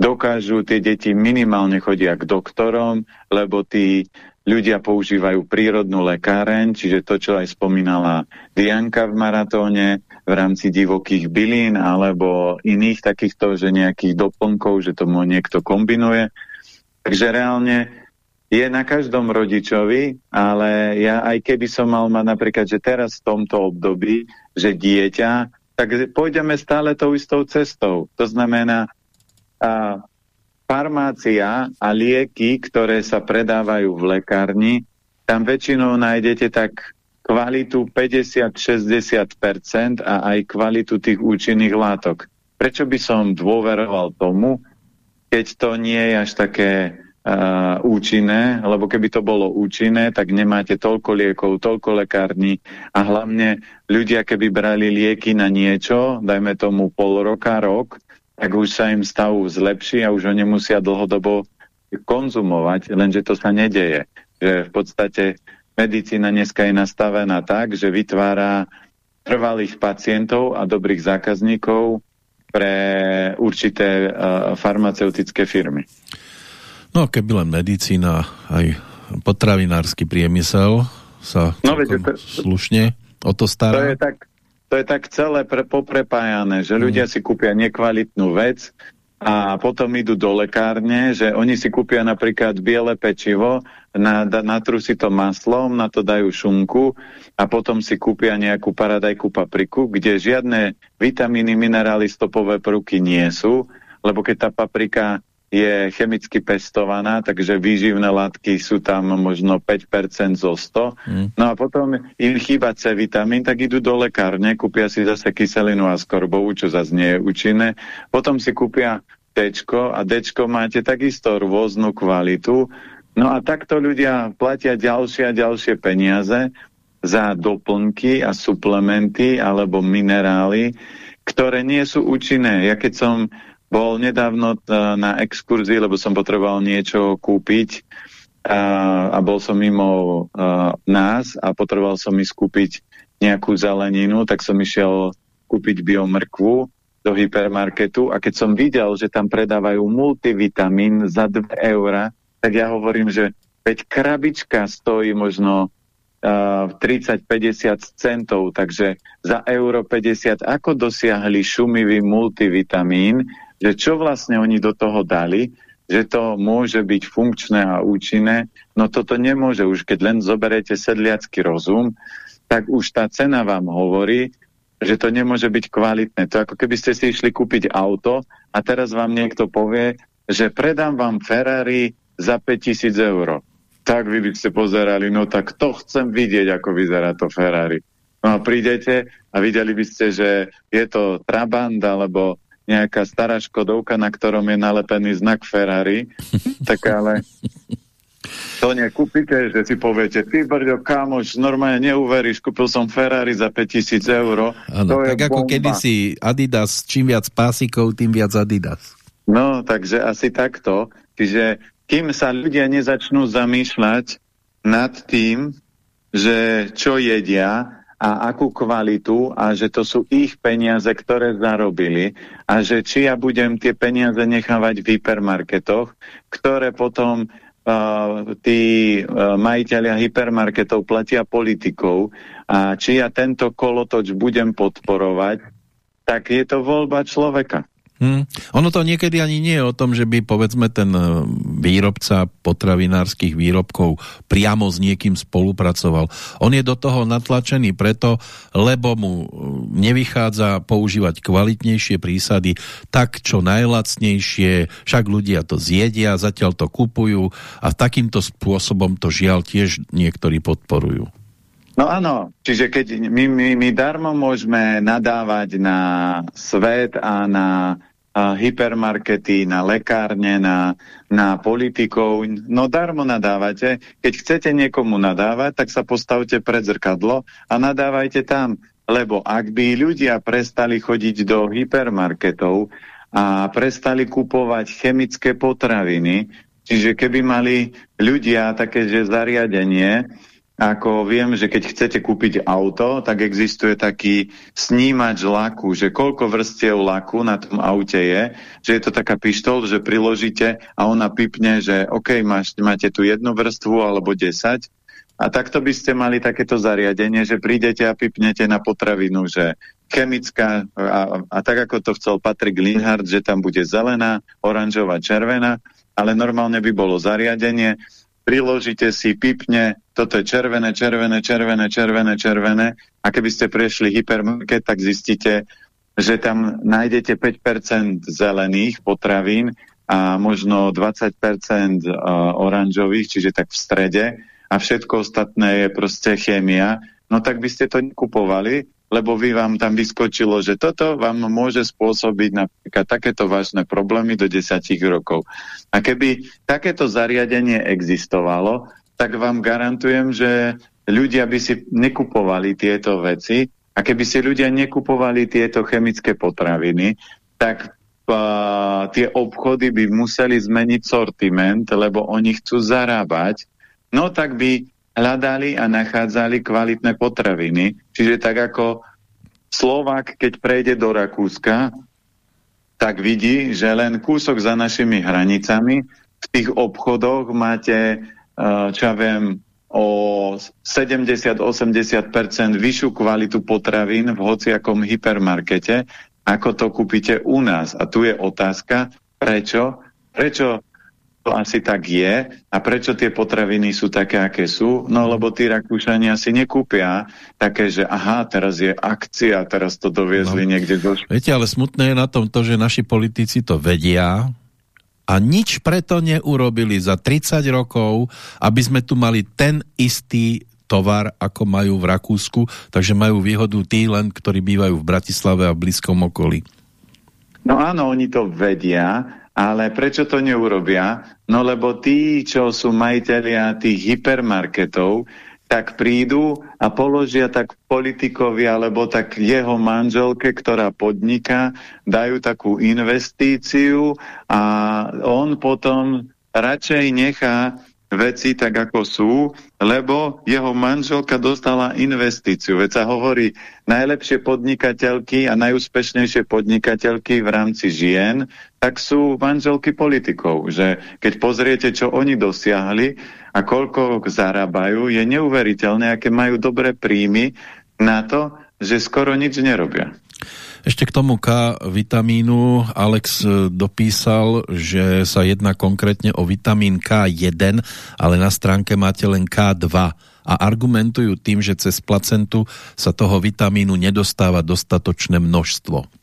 S2: dokážu tie deti minimálne chodia k doktorom, lebo tí ľudia používajú prírodnú lekáreň, čiže to, čo aj spomínala Dianka v maratóne v rámci divokých bylín alebo iných takýchto, že nejakých doplnkov, že tomu niekto kombinuje. Takže reálne je na každom rodičovi, ale ja aj keby som mal mať napríklad, že teraz v tomto období, že dieťa, tak pôjdeme stále tou istou cestou. To znamená, farmácia a lieky, ktoré sa predávajú v lekárni, tam väčšinou nájdete tak kvalitu 50-60% a aj kvalitu tých účinných látok. Prečo by som dôveroval tomu, keď to nie je až také uh, účinné, lebo keby to bolo účinné, tak nemáte toľko liekov, toľko lekární a hlavne ľudia, keby brali lieky na niečo, dajme tomu pol roka, rok, tak už sa im stav zlepší a už ho nemusia dlhodobo konzumovať, lenže to sa nedeje. Že v podstate medicína dneska je nastavená tak, že vytvára trvalých pacientov a dobrých zákazníkov pre určité uh, farmaceutické firmy.
S1: No keby len medicína, aj potravinársky priemysel sa no, viete, to, slušne o to stará.
S2: To je tak, to je tak celé pre, poprepájané, že mm. ľudia si kúpia nekvalitnú vec a potom idú do lekárne, že oni si kúpia napríklad biele pečivo, na, natrú si to maslom, na to dajú šunku a potom si kúpia nejakú paradajku papriku, kde žiadne vitamíny, minerály, stopové prvky nie sú, lebo keď tá paprika je chemicky pestovaná, takže výživné látky sú tam možno 5% zo 100. Mm. No a potom im chýba C vitamín, tak idú do lekárne, kúpia si zase kyselinu a skorbovú, čo zase nie je účinné. Potom si kúpia D a D máte takisto rôznu kvalitu. No a takto ľudia platia ďalšie a ďalšie peniaze za doplnky a suplementy alebo minerály, ktoré nie sú účinné. Ja keď som bol nedávno na exkurzii, lebo som potreboval niečo kúpiť. A, a bol som mimo a, nás a potreboval som ísť kúpiť nejakú zeleninu, tak som išiel kúpiť biomrkvu do hypermarketu. A keď som videl, že tam predávajú multivitamín za 2 eurá, tak ja hovorím, že veď krabička stojí možno uh, 30-50 centov, takže za euro 50 ako dosiahli šumivý multivitamín, že čo vlastne oni do toho dali, že to môže byť funkčné a účinné, no toto nemôže. Už keď len zoberete sedliacký rozum, tak už tá cena vám hovorí, že to nemôže byť kvalitné. To ako keby ste si išli kúpiť auto a teraz vám niekto povie, že predám vám Ferrari za 5000 eur. Tak vy by ste pozerali, no tak to chcem vidieť, ako vyzerá to Ferrari. No a prídete a videli by ste, že je to Trabant alebo nejaká stará Škodovka, na ktorom je nalepený znak Ferrari, tak ale to nekúpite, že si poviete, ty brďo, kámoš, normálne neuveríš, kúpil som Ferrari za 5000 eur.
S1: Áno, tak ako kedysi Adidas, čím viac pásikov, tým viac Adidas.
S2: No, takže asi takto. Čiže kým sa ľudia nezačnú zamýšľať nad tým, že čo jedia, a akú kvalitu a že to sú ich peniaze, ktoré zarobili a že či ja budem tie peniaze nechávať v hypermarketoch, ktoré potom uh, tí uh, majiteľia hypermarketov platia politikov a či ja tento kolotoč budem podporovať, tak je to voľba človeka.
S1: Hmm. Ono to niekedy ani nie je o tom, že by povedzme ten e, výrobca potravinárskych výrobkov priamo s niekým spolupracoval. On je do toho natlačený preto, lebo mu e, nevychádza používať kvalitnejšie prísady, tak čo najlacnejšie, však ľudia to zjedia, zatiaľ to kupujú a takýmto spôsobom to žiaľ tiež niektorí podporujú.
S2: No áno, čiže keď my, my, my darmo môžeme nadávať na svet a na hypermarkety, na lekárne, na, na politikov. No darmo nadávate. Keď chcete niekomu nadávať, tak sa postavte pred zrkadlo a nadávajte tam. Lebo ak by ľudia prestali chodiť do hypermarketov a prestali kupovať chemické potraviny, čiže keby mali ľudia také, že zariadenie, ako viem, že keď chcete kúpiť auto, tak existuje taký snímač laku, že koľko vrstiev laku na tom aute je, že je to taká pištol, že priložíte a ona pipne, že OK, máš, máte tu jednu vrstvu alebo 10 a takto by ste mali takéto zariadenie, že prídete a pipnete na potravinu, že chemická a, a tak ako to chcel Patrick Linhardt, že tam bude zelená, oranžová, červená, ale normálne by bolo zariadenie, priložíte si, pipne, toto je červené, červené, červené, červené, červené. A keby ste prešli hypermarket, tak zistíte, že tam nájdete 5% zelených potravín a možno 20% oranžových, čiže tak v strede. A všetko ostatné je proste chémia, no tak by ste to nekupovali, lebo vy vám tam vyskočilo, že toto vám môže spôsobiť napríklad takéto vážne problémy do 10 rokov. A keby takéto zariadenie existovalo, tak vám garantujem, že ľudia by si nekupovali tieto veci a keby si ľudia nekupovali tieto chemické potraviny, tak uh, tie obchody by museli zmeniť sortiment, lebo oni chcú zarábať, no tak by hľadali a nachádzali kvalitné potraviny. Čiže tak ako Slovák, keď prejde do Rakúska, tak vidí, že len kúsok za našimi hranicami v tých obchodoch máte, čo ja viem, o 70-80% vyššiu kvalitu potravín v hociakom hypermarkete, ako to kúpite u nás. A tu je otázka, prečo? Prečo to asi tak je. A prečo tie potraviny sú také, aké sú? No lebo tí Rakúšania si nekúpia také, že aha, teraz je akcia, teraz to doviezli no. niekde do...
S1: Viete, ale smutné je na tom to, že naši politici to vedia a nič preto neurobili za 30 rokov, aby sme tu mali ten istý tovar, ako majú v Rakúsku, takže majú výhodu tí len, ktorí bývajú v Bratislave a v blízkom okolí.
S2: No áno, oni to vedia, ale prečo to neurobia? No lebo tí, čo sú majiteľia tých hypermarketov, tak prídu a položia tak politikovi alebo tak jeho manželke, ktorá podniká, dajú takú investíciu a on potom radšej nechá veci tak, ako sú, lebo jeho manželka dostala investíciu. Veď sa hovorí, najlepšie podnikateľky a najúspešnejšie podnikateľky v rámci žien, tak sú manželky politikov. Že keď pozriete, čo oni dosiahli a koľko zarábajú, je neuveriteľné, aké majú dobré príjmy na to, že skoro nič nerobia.
S1: Ešte k tomu K vitamínu Alex e, dopísal, že sa jedná konkrétne o vitamín K1, ale na stránke máte len K2 a argumentujú tým, že cez placentu sa toho vitamínu nedostáva dostatočné množstvo.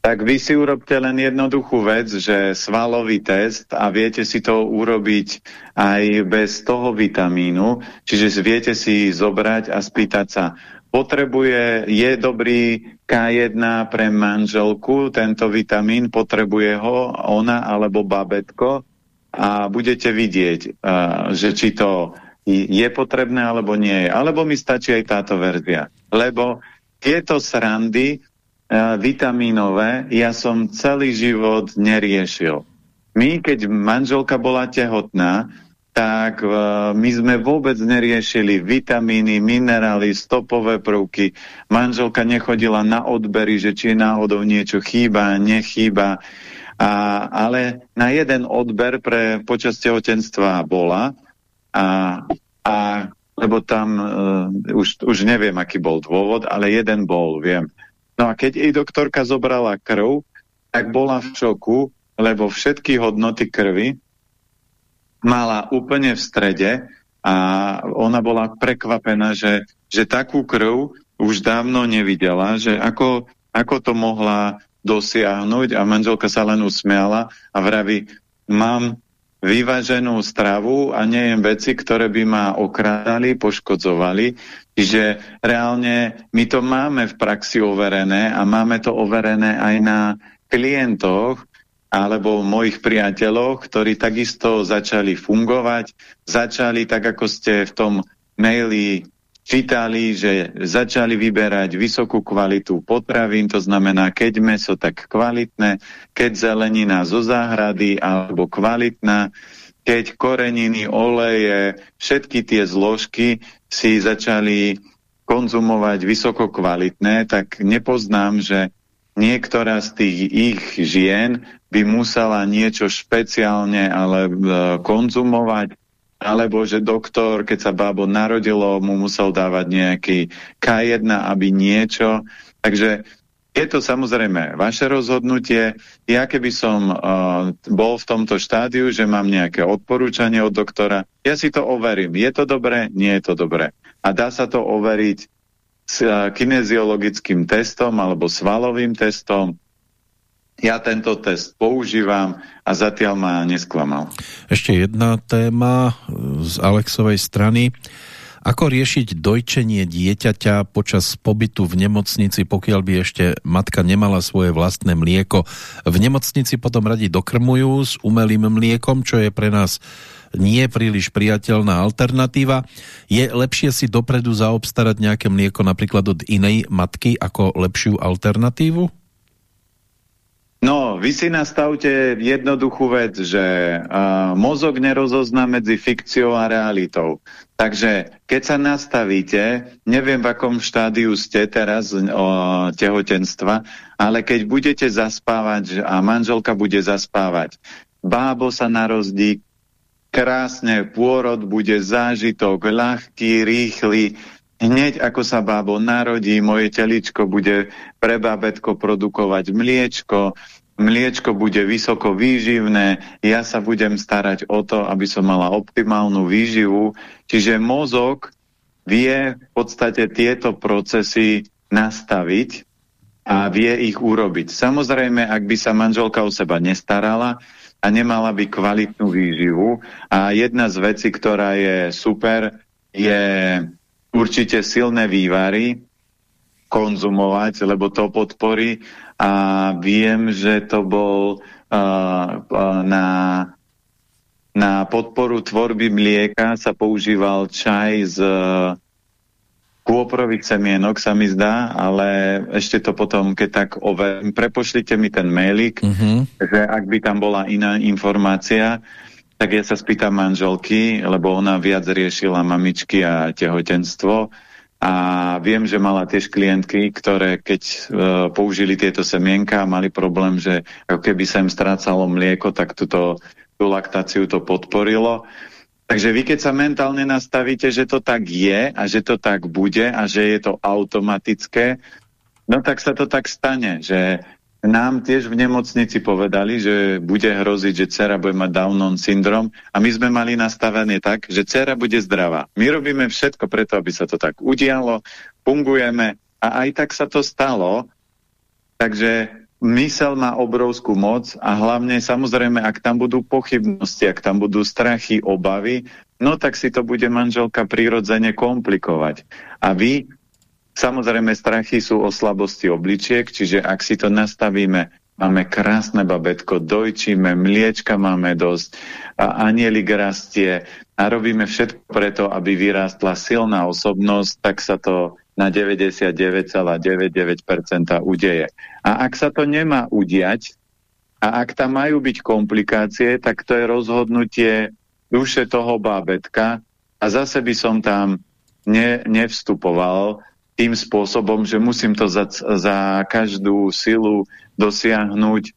S2: Tak vy si urobte len jednoduchú vec, že svalový test a viete si to urobiť aj bez toho vitamínu, čiže viete si zobrať a spýtať sa, potrebuje, je dobrý K1 pre manželku, tento vitamín, potrebuje ho ona alebo babetko a budete vidieť, uh, že či to je potrebné alebo nie je. Alebo mi stačí aj táto verzia. Lebo tieto srandy vitamínové ja som celý život neriešil. My, keď manželka bola tehotná, tak uh, my sme vôbec neriešili vitamíny, minerály, stopové prvky. Manželka nechodila na odbery, že či náhodou niečo chýba, nechýba. A, ale na jeden odber pre počas tehotenstva bola a, a lebo tam uh, už, už neviem, aký bol dôvod, ale jeden bol, viem. No a keď jej doktorka zobrala krv, tak bola v šoku, lebo všetky hodnoty krvi mala úplne v strede a ona bola prekvapená, že, že takú krv už dávno nevidela, že ako, ako to mohla dosiahnuť a manželka sa len usmiala a vraví, mám vyváženú stravu a nejem veci, ktoré by ma okrádali, poškodzovali. Čiže reálne my to máme v praxi overené a máme to overené aj na klientoch alebo mojich priateľoch, ktorí takisto začali fungovať, začali tak, ako ste v tom maili čítali, že začali vyberať vysokú kvalitu potravín, to znamená, keď meso, tak kvalitné, keď zelenina zo záhrady alebo kvalitná, keď koreniny, oleje, všetky tie zložky si začali konzumovať vysoko kvalitné, tak nepoznám, že niektorá z tých ich žien by musela niečo špeciálne ale e, konzumovať, alebo že doktor, keď sa bábo narodilo, mu musel dávať nejaký K1, aby niečo. Takže je to samozrejme vaše rozhodnutie. Ja keby som uh, bol v tomto štádiu, že mám nejaké odporúčanie od doktora, ja si to overím. Je to dobré? Nie je to dobré. A dá sa to overiť s uh, kineziologickým testom alebo svalovým testom, ja tento test používam a zatiaľ ma nesklamal.
S1: Ešte jedna téma z Alexovej strany. Ako riešiť dojčenie dieťaťa počas pobytu v nemocnici, pokiaľ by ešte matka nemala svoje vlastné mlieko? V nemocnici potom radi dokrmujú s umelým mliekom, čo je pre nás nie príliš priateľná alternatíva. Je lepšie si dopredu zaobstarať nejaké mlieko napríklad od inej matky ako lepšiu alternatívu?
S2: No, vy si nastavte jednoduchú vec, že uh, mozog nerozozná medzi fikciou a realitou. Takže keď sa nastavíte, neviem v akom štádiu ste teraz o, tehotenstva, ale keď budete zaspávať a manželka bude zaspávať, bábo sa narozdí krásne, pôrod bude zážitok, ľahký, rýchly, Hneď ako sa bábo narodí, moje teličko bude pre bábetko produkovať mliečko, mliečko bude vysoko výživné, ja sa budem starať o to, aby som mala optimálnu výživu. Čiže mozog vie v podstate tieto procesy nastaviť a vie ich urobiť. Samozrejme, ak by sa manželka o seba nestarala a nemala by kvalitnú výživu a jedna z vecí, ktorá je super, je určite silné vývary konzumovať, lebo to podporí a viem, že to bol uh, na, na podporu tvorby mlieka sa používal čaj z uh, kôprových semienok sa mi zdá, ale ešte to potom, keď tak overím, prepošlite mi ten mailik, uh mhm. -huh. že ak by tam bola iná informácia, tak ja sa spýtam manželky, lebo ona viac riešila mamičky a tehotenstvo a viem, že mala tiež klientky, ktoré keď e, použili tieto semienka mali problém, že ako keby sa im strácalo mlieko, tak túto, tú laktáciu to podporilo. Takže vy keď sa mentálne nastavíte, že to tak je a že to tak bude a že je to automatické, no tak sa to tak stane, že nám tiež v nemocnici povedali, že bude hroziť, že dcera bude mať Downon syndrom a my sme mali nastavené tak, že dcera bude zdravá. My robíme všetko preto, aby sa to tak udialo, fungujeme a aj tak sa to stalo, takže mysel má obrovskú moc a hlavne samozrejme, ak tam budú pochybnosti, ak tam budú strachy, obavy, no tak si to bude manželka prirodzene komplikovať. A vy Samozrejme, strachy sú o slabosti obličiek, čiže ak si to nastavíme, máme krásne babetko, dojčíme, mliečka máme dosť, a anielik rastie a robíme všetko preto, aby vyrástla silná osobnosť, tak sa to na 99,99% ,99 udeje. A ak sa to nemá udiať, a ak tam majú byť komplikácie, tak to je rozhodnutie duše toho bábetka a zase by som tam ne, nevstupoval, tým spôsobom, že musím to za, za každú silu dosiahnuť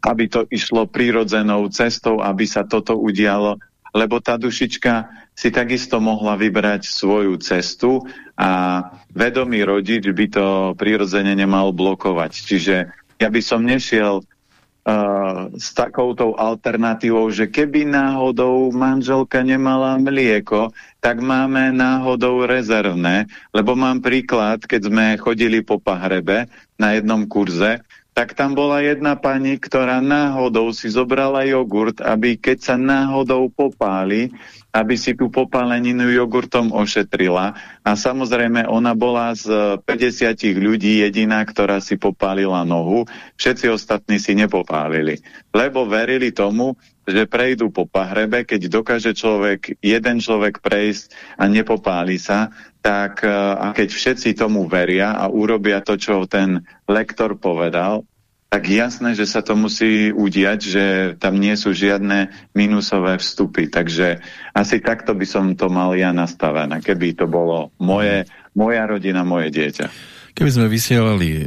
S2: aby to išlo prírodzenou cestou, aby sa toto udialo, lebo tá dušička si takisto mohla vybrať svoju cestu a vedomý rodič by to prirodzene nemal blokovať. Čiže ja by som nešiel s takouto alternatívou, že keby náhodou manželka nemala mlieko, tak máme náhodou rezervné, lebo mám príklad, keď sme chodili po pahrebe na jednom kurze, tak tam bola jedna pani, ktorá náhodou si zobrala jogurt, aby keď sa náhodou popáli, aby si tú popáleninu jogurtom ošetrila. A samozrejme, ona bola z 50 ľudí jediná, ktorá si popálila nohu. Všetci ostatní si nepopálili. Lebo verili tomu, že prejdú po pahrebe, keď dokáže človek, jeden človek prejsť a nepopáli sa, tak a keď všetci tomu veria a urobia to, čo ten lektor povedal, tak jasné, že sa to musí udiať, že tam nie sú žiadne minusové vstupy. Takže asi takto by som to mal ja nastavené, keby to bolo moje, moja rodina, moje dieťa.
S1: Keby sme vysielali e,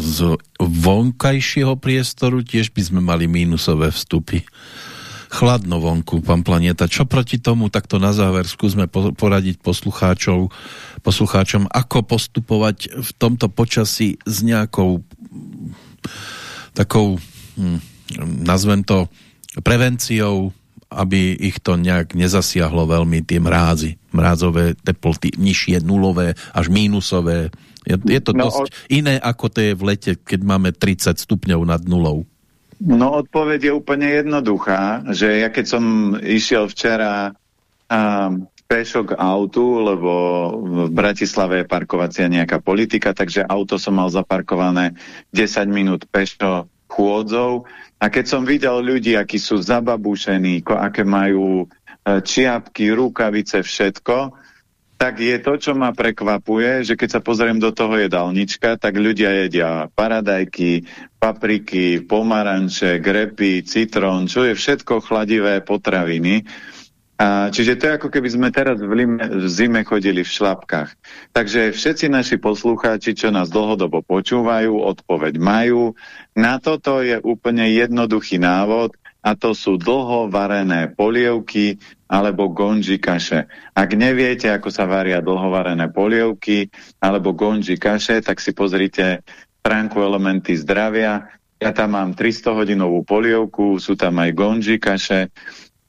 S1: z vonkajšieho priestoru, tiež by sme mali mínusové vstupy. Chladno vonku, pán Planeta. Čo proti tomu, takto na záver skúsme poradiť poslucháčov, poslucháčom, ako postupovať v tomto počasí s nejakou takou, hm, nazvem to, prevenciou, aby ich to nejak nezasiahlo veľmi tie mrázy. Mrázové teploty nižšie, nulové, až mínusové. Je, je to no, dosť od... iné, ako to je v lete, keď máme 30 stupňov nad nulou.
S2: No odpoveď je úplne jednoduchá, že ja keď som išiel včera um, pešo k autu, lebo v Bratislave je parkovacia nejaká politika, takže auto som mal zaparkované 10 minút pešo chôdzou. A keď som videl ľudí, akí sú zababúšení, aké majú e, čiapky, rukavice, všetko, tak je to, čo ma prekvapuje, že keď sa pozriem do toho jedálnička, tak ľudia jedia paradajky, papriky, pomaranče, grepy, citrón, čo je všetko chladivé potraviny. A, čiže to je ako keby sme teraz v, lime, v zime chodili v šlapkách. Takže všetci naši poslucháči, čo nás dlhodobo počúvajú, odpoveď majú. Na toto je úplne jednoduchý návod a to sú dlho varené polievky alebo gonži kaše. Ak neviete, ako sa varia dlhovarené polievky alebo gonži kaše, tak si pozrite stránku Elementy zdravia. Ja tam mám 300 hodinovú polievku, sú tam aj gonži kaše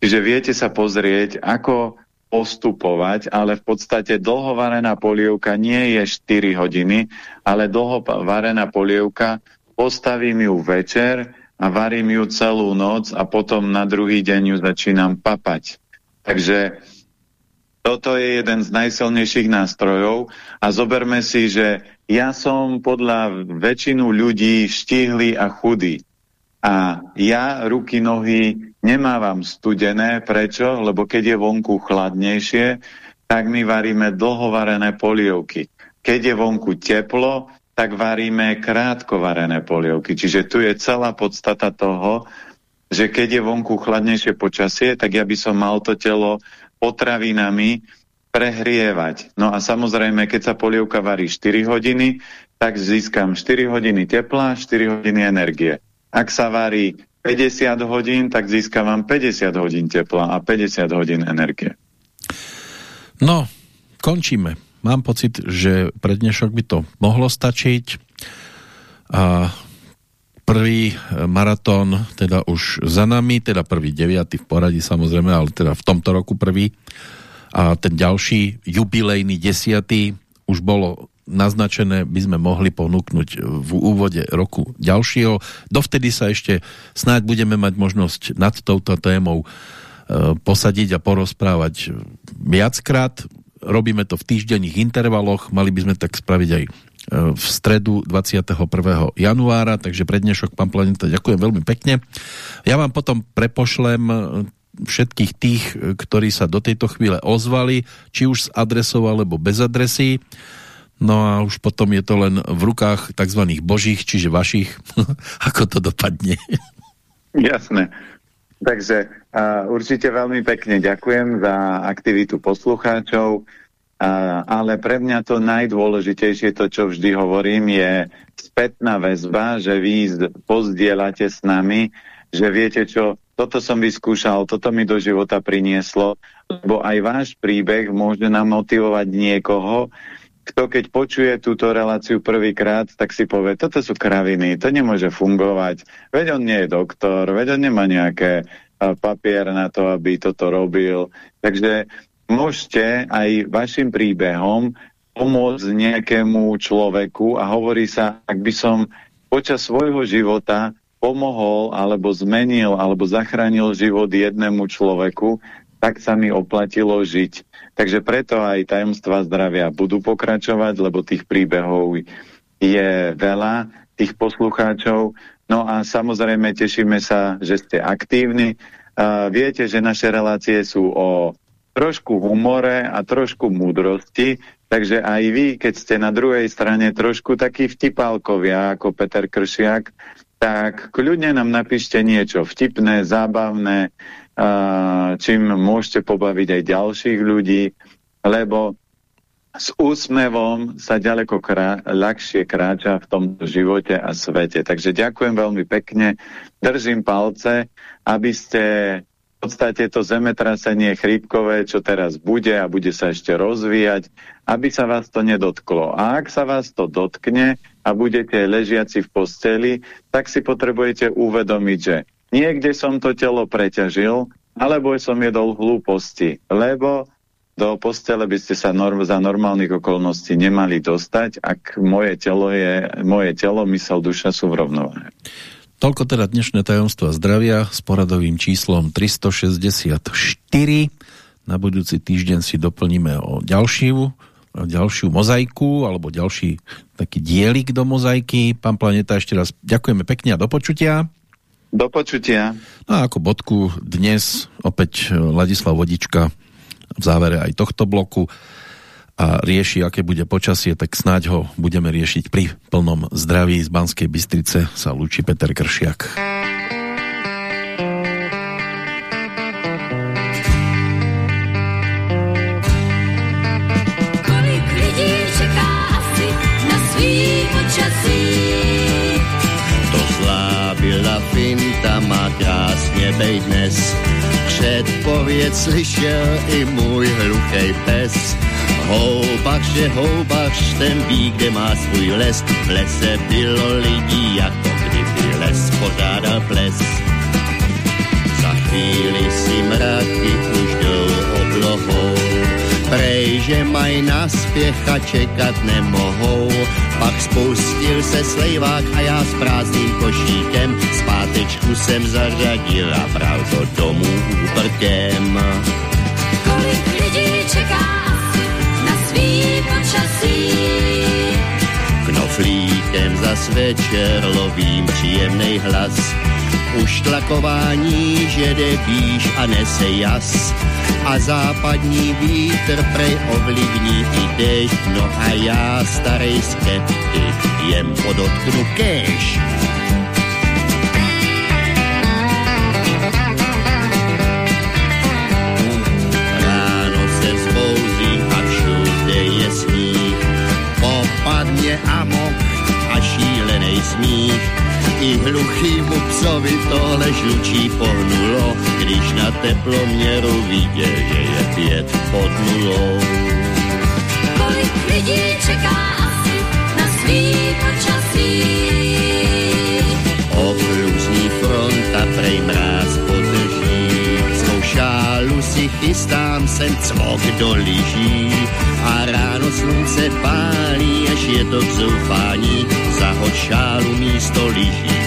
S2: Čiže viete sa pozrieť, ako postupovať, ale v podstate dlhovarená polievka nie je 4 hodiny, ale dlhovarená polievka, postavím ju večer a varím ju celú noc a potom na druhý deň ju začínam papať. Takže toto je jeden z najsilnejších nástrojov a zoberme si, že ja som podľa väčšinu ľudí štíhly a chudý. A ja ruky, nohy nemávam studené. Prečo? Lebo keď je vonku chladnejšie, tak my varíme dlhovarené polievky. Keď je vonku teplo, tak varíme krátkovarené polievky. Čiže tu je celá podstata toho, že keď je vonku chladnejšie počasie, tak ja by som mal to telo potravinami prehrievať. No a samozrejme, keď sa polievka varí 4 hodiny, tak získam 4 hodiny tepla, 4 hodiny energie. Ak sa varí 50 hodín, tak získavam 50 hodín tepla a 50 hodín energie.
S1: No, končíme. Mám pocit, že pre dnešok by to mohlo stačiť. A prvý maratón teda už za nami, teda prvý deviatý v poradí samozrejme, ale teda v tomto roku prvý. A ten ďalší jubilejný desiatý už bolo naznačené by sme mohli ponúknuť v úvode roku ďalšieho. Dovtedy sa ešte snáď budeme mať možnosť nad touto témou e, posadiť a porozprávať viackrát. Robíme to v týždenných intervaloch, mali by sme tak spraviť aj e, v stredu 21. januára, takže pre dnešok, pán Planeta, ďakujem veľmi pekne. Ja vám potom prepošlem e, všetkých tých, ktorí sa do tejto chvíle ozvali, či už s adresou alebo bez adresy No a už potom je to len v rukách tzv. božích, čiže vašich, ako to dopadne.
S2: Jasné. Takže uh, určite veľmi pekne ďakujem za aktivitu poslucháčov A, ale pre mňa to najdôležitejšie, to čo vždy hovorím, je spätná väzba, že vy pozdielate s nami, že viete čo, toto som vyskúšal, toto mi do života prinieslo, lebo aj váš príbeh môže nám motivovať niekoho, kto keď počuje túto reláciu prvýkrát, tak si povie, toto sú kraviny, to nemôže fungovať, veď on nie je doktor, veď on nemá nejaké papier na to, aby toto robil. Takže môžete aj vašim príbehom pomôcť nejakému človeku a hovorí sa, ak by som počas svojho života pomohol alebo zmenil alebo zachránil život jednému človeku, tak sa mi oplatilo žiť. Takže preto aj tajomstva zdravia budú pokračovať, lebo tých príbehov je veľa, tých poslucháčov. No a samozrejme tešíme sa, že ste aktívni. Uh, viete, že naše relácie sú o trošku humore a trošku múdrosti, takže aj vy, keď ste na druhej strane trošku takí vtipálkovia ako Peter Kršiak, tak kľudne nám napíšte niečo vtipné, zábavné, čím môžete pobaviť aj ďalších ľudí, lebo s úsmevom sa ďaleko krá ľahšie kráča v tomto živote a svete. Takže ďakujem veľmi pekne, držím palce, aby ste v podstate to zemetrasenie chrípkové, čo teraz bude a bude sa ešte rozvíjať, aby sa vás to nedotklo. A ak sa vás to dotkne a budete ležiaci v posteli, tak si potrebujete uvedomiť, že niekde som to telo preťažil, alebo som jedol hlúposti, lebo do postele by ste sa norm za normálnych okolností nemali dostať, ak moje telo, je, moje telo mysel, duša sú v rovnováhe.
S1: Toľko teda dnešné tajomstva zdravia s poradovým číslom 364. Na budúci týždeň si doplníme o ďalšiu, o ďalšiu mozaiku alebo ďalší taký dielik do mozaiky. Pán Planeta, ešte raz ďakujeme pekne a do počutia.
S2: Do počutia.
S1: No a ako bodku dnes opäť Ladislav Vodička v závere aj tohto bloku a rieši, aké bude počasie, tak snáď ho budeme riešiť pri plnom zdraví. Z Banskej Bystrice sa lúči Peter Kršiak.
S3: Finta, má krásně bej dnes. Předpověď slyšel i můj hluchej pes Houbaš je houbaš, ten ví, kde má svůj les. V lese bylo lidí, jako kdyby les pořádal ples. Za chvíli si mraky už jdou oblohou, prej, že maj naspěch a čekat nemohou. Pak spustil se slejvák a já s prázdným košíkem zpátečku jsem zařadil a bral to domů úprkem.
S4: Kolik lidí čeká počasí.
S3: Knoflíkem zas večer lovím příjemný hlas. Už tlakování, že jde píš a nese jas. A západní vítr prej ovlivní i dešť. No a já, starý skeptik, jem podotknu kéž. padne amok a šílenej smích. I hluchýmu psovi tohle žlučí na teploměru viděl, že je pět pod nulou.
S4: Kolik lidí čeká asi na svý počasí?
S3: Obluzní fronta prej mráz podrží, svou šálu si chystám sem cvok do lyží a ráno slunce pálí, až je to k zoufání, za šálu místo lyží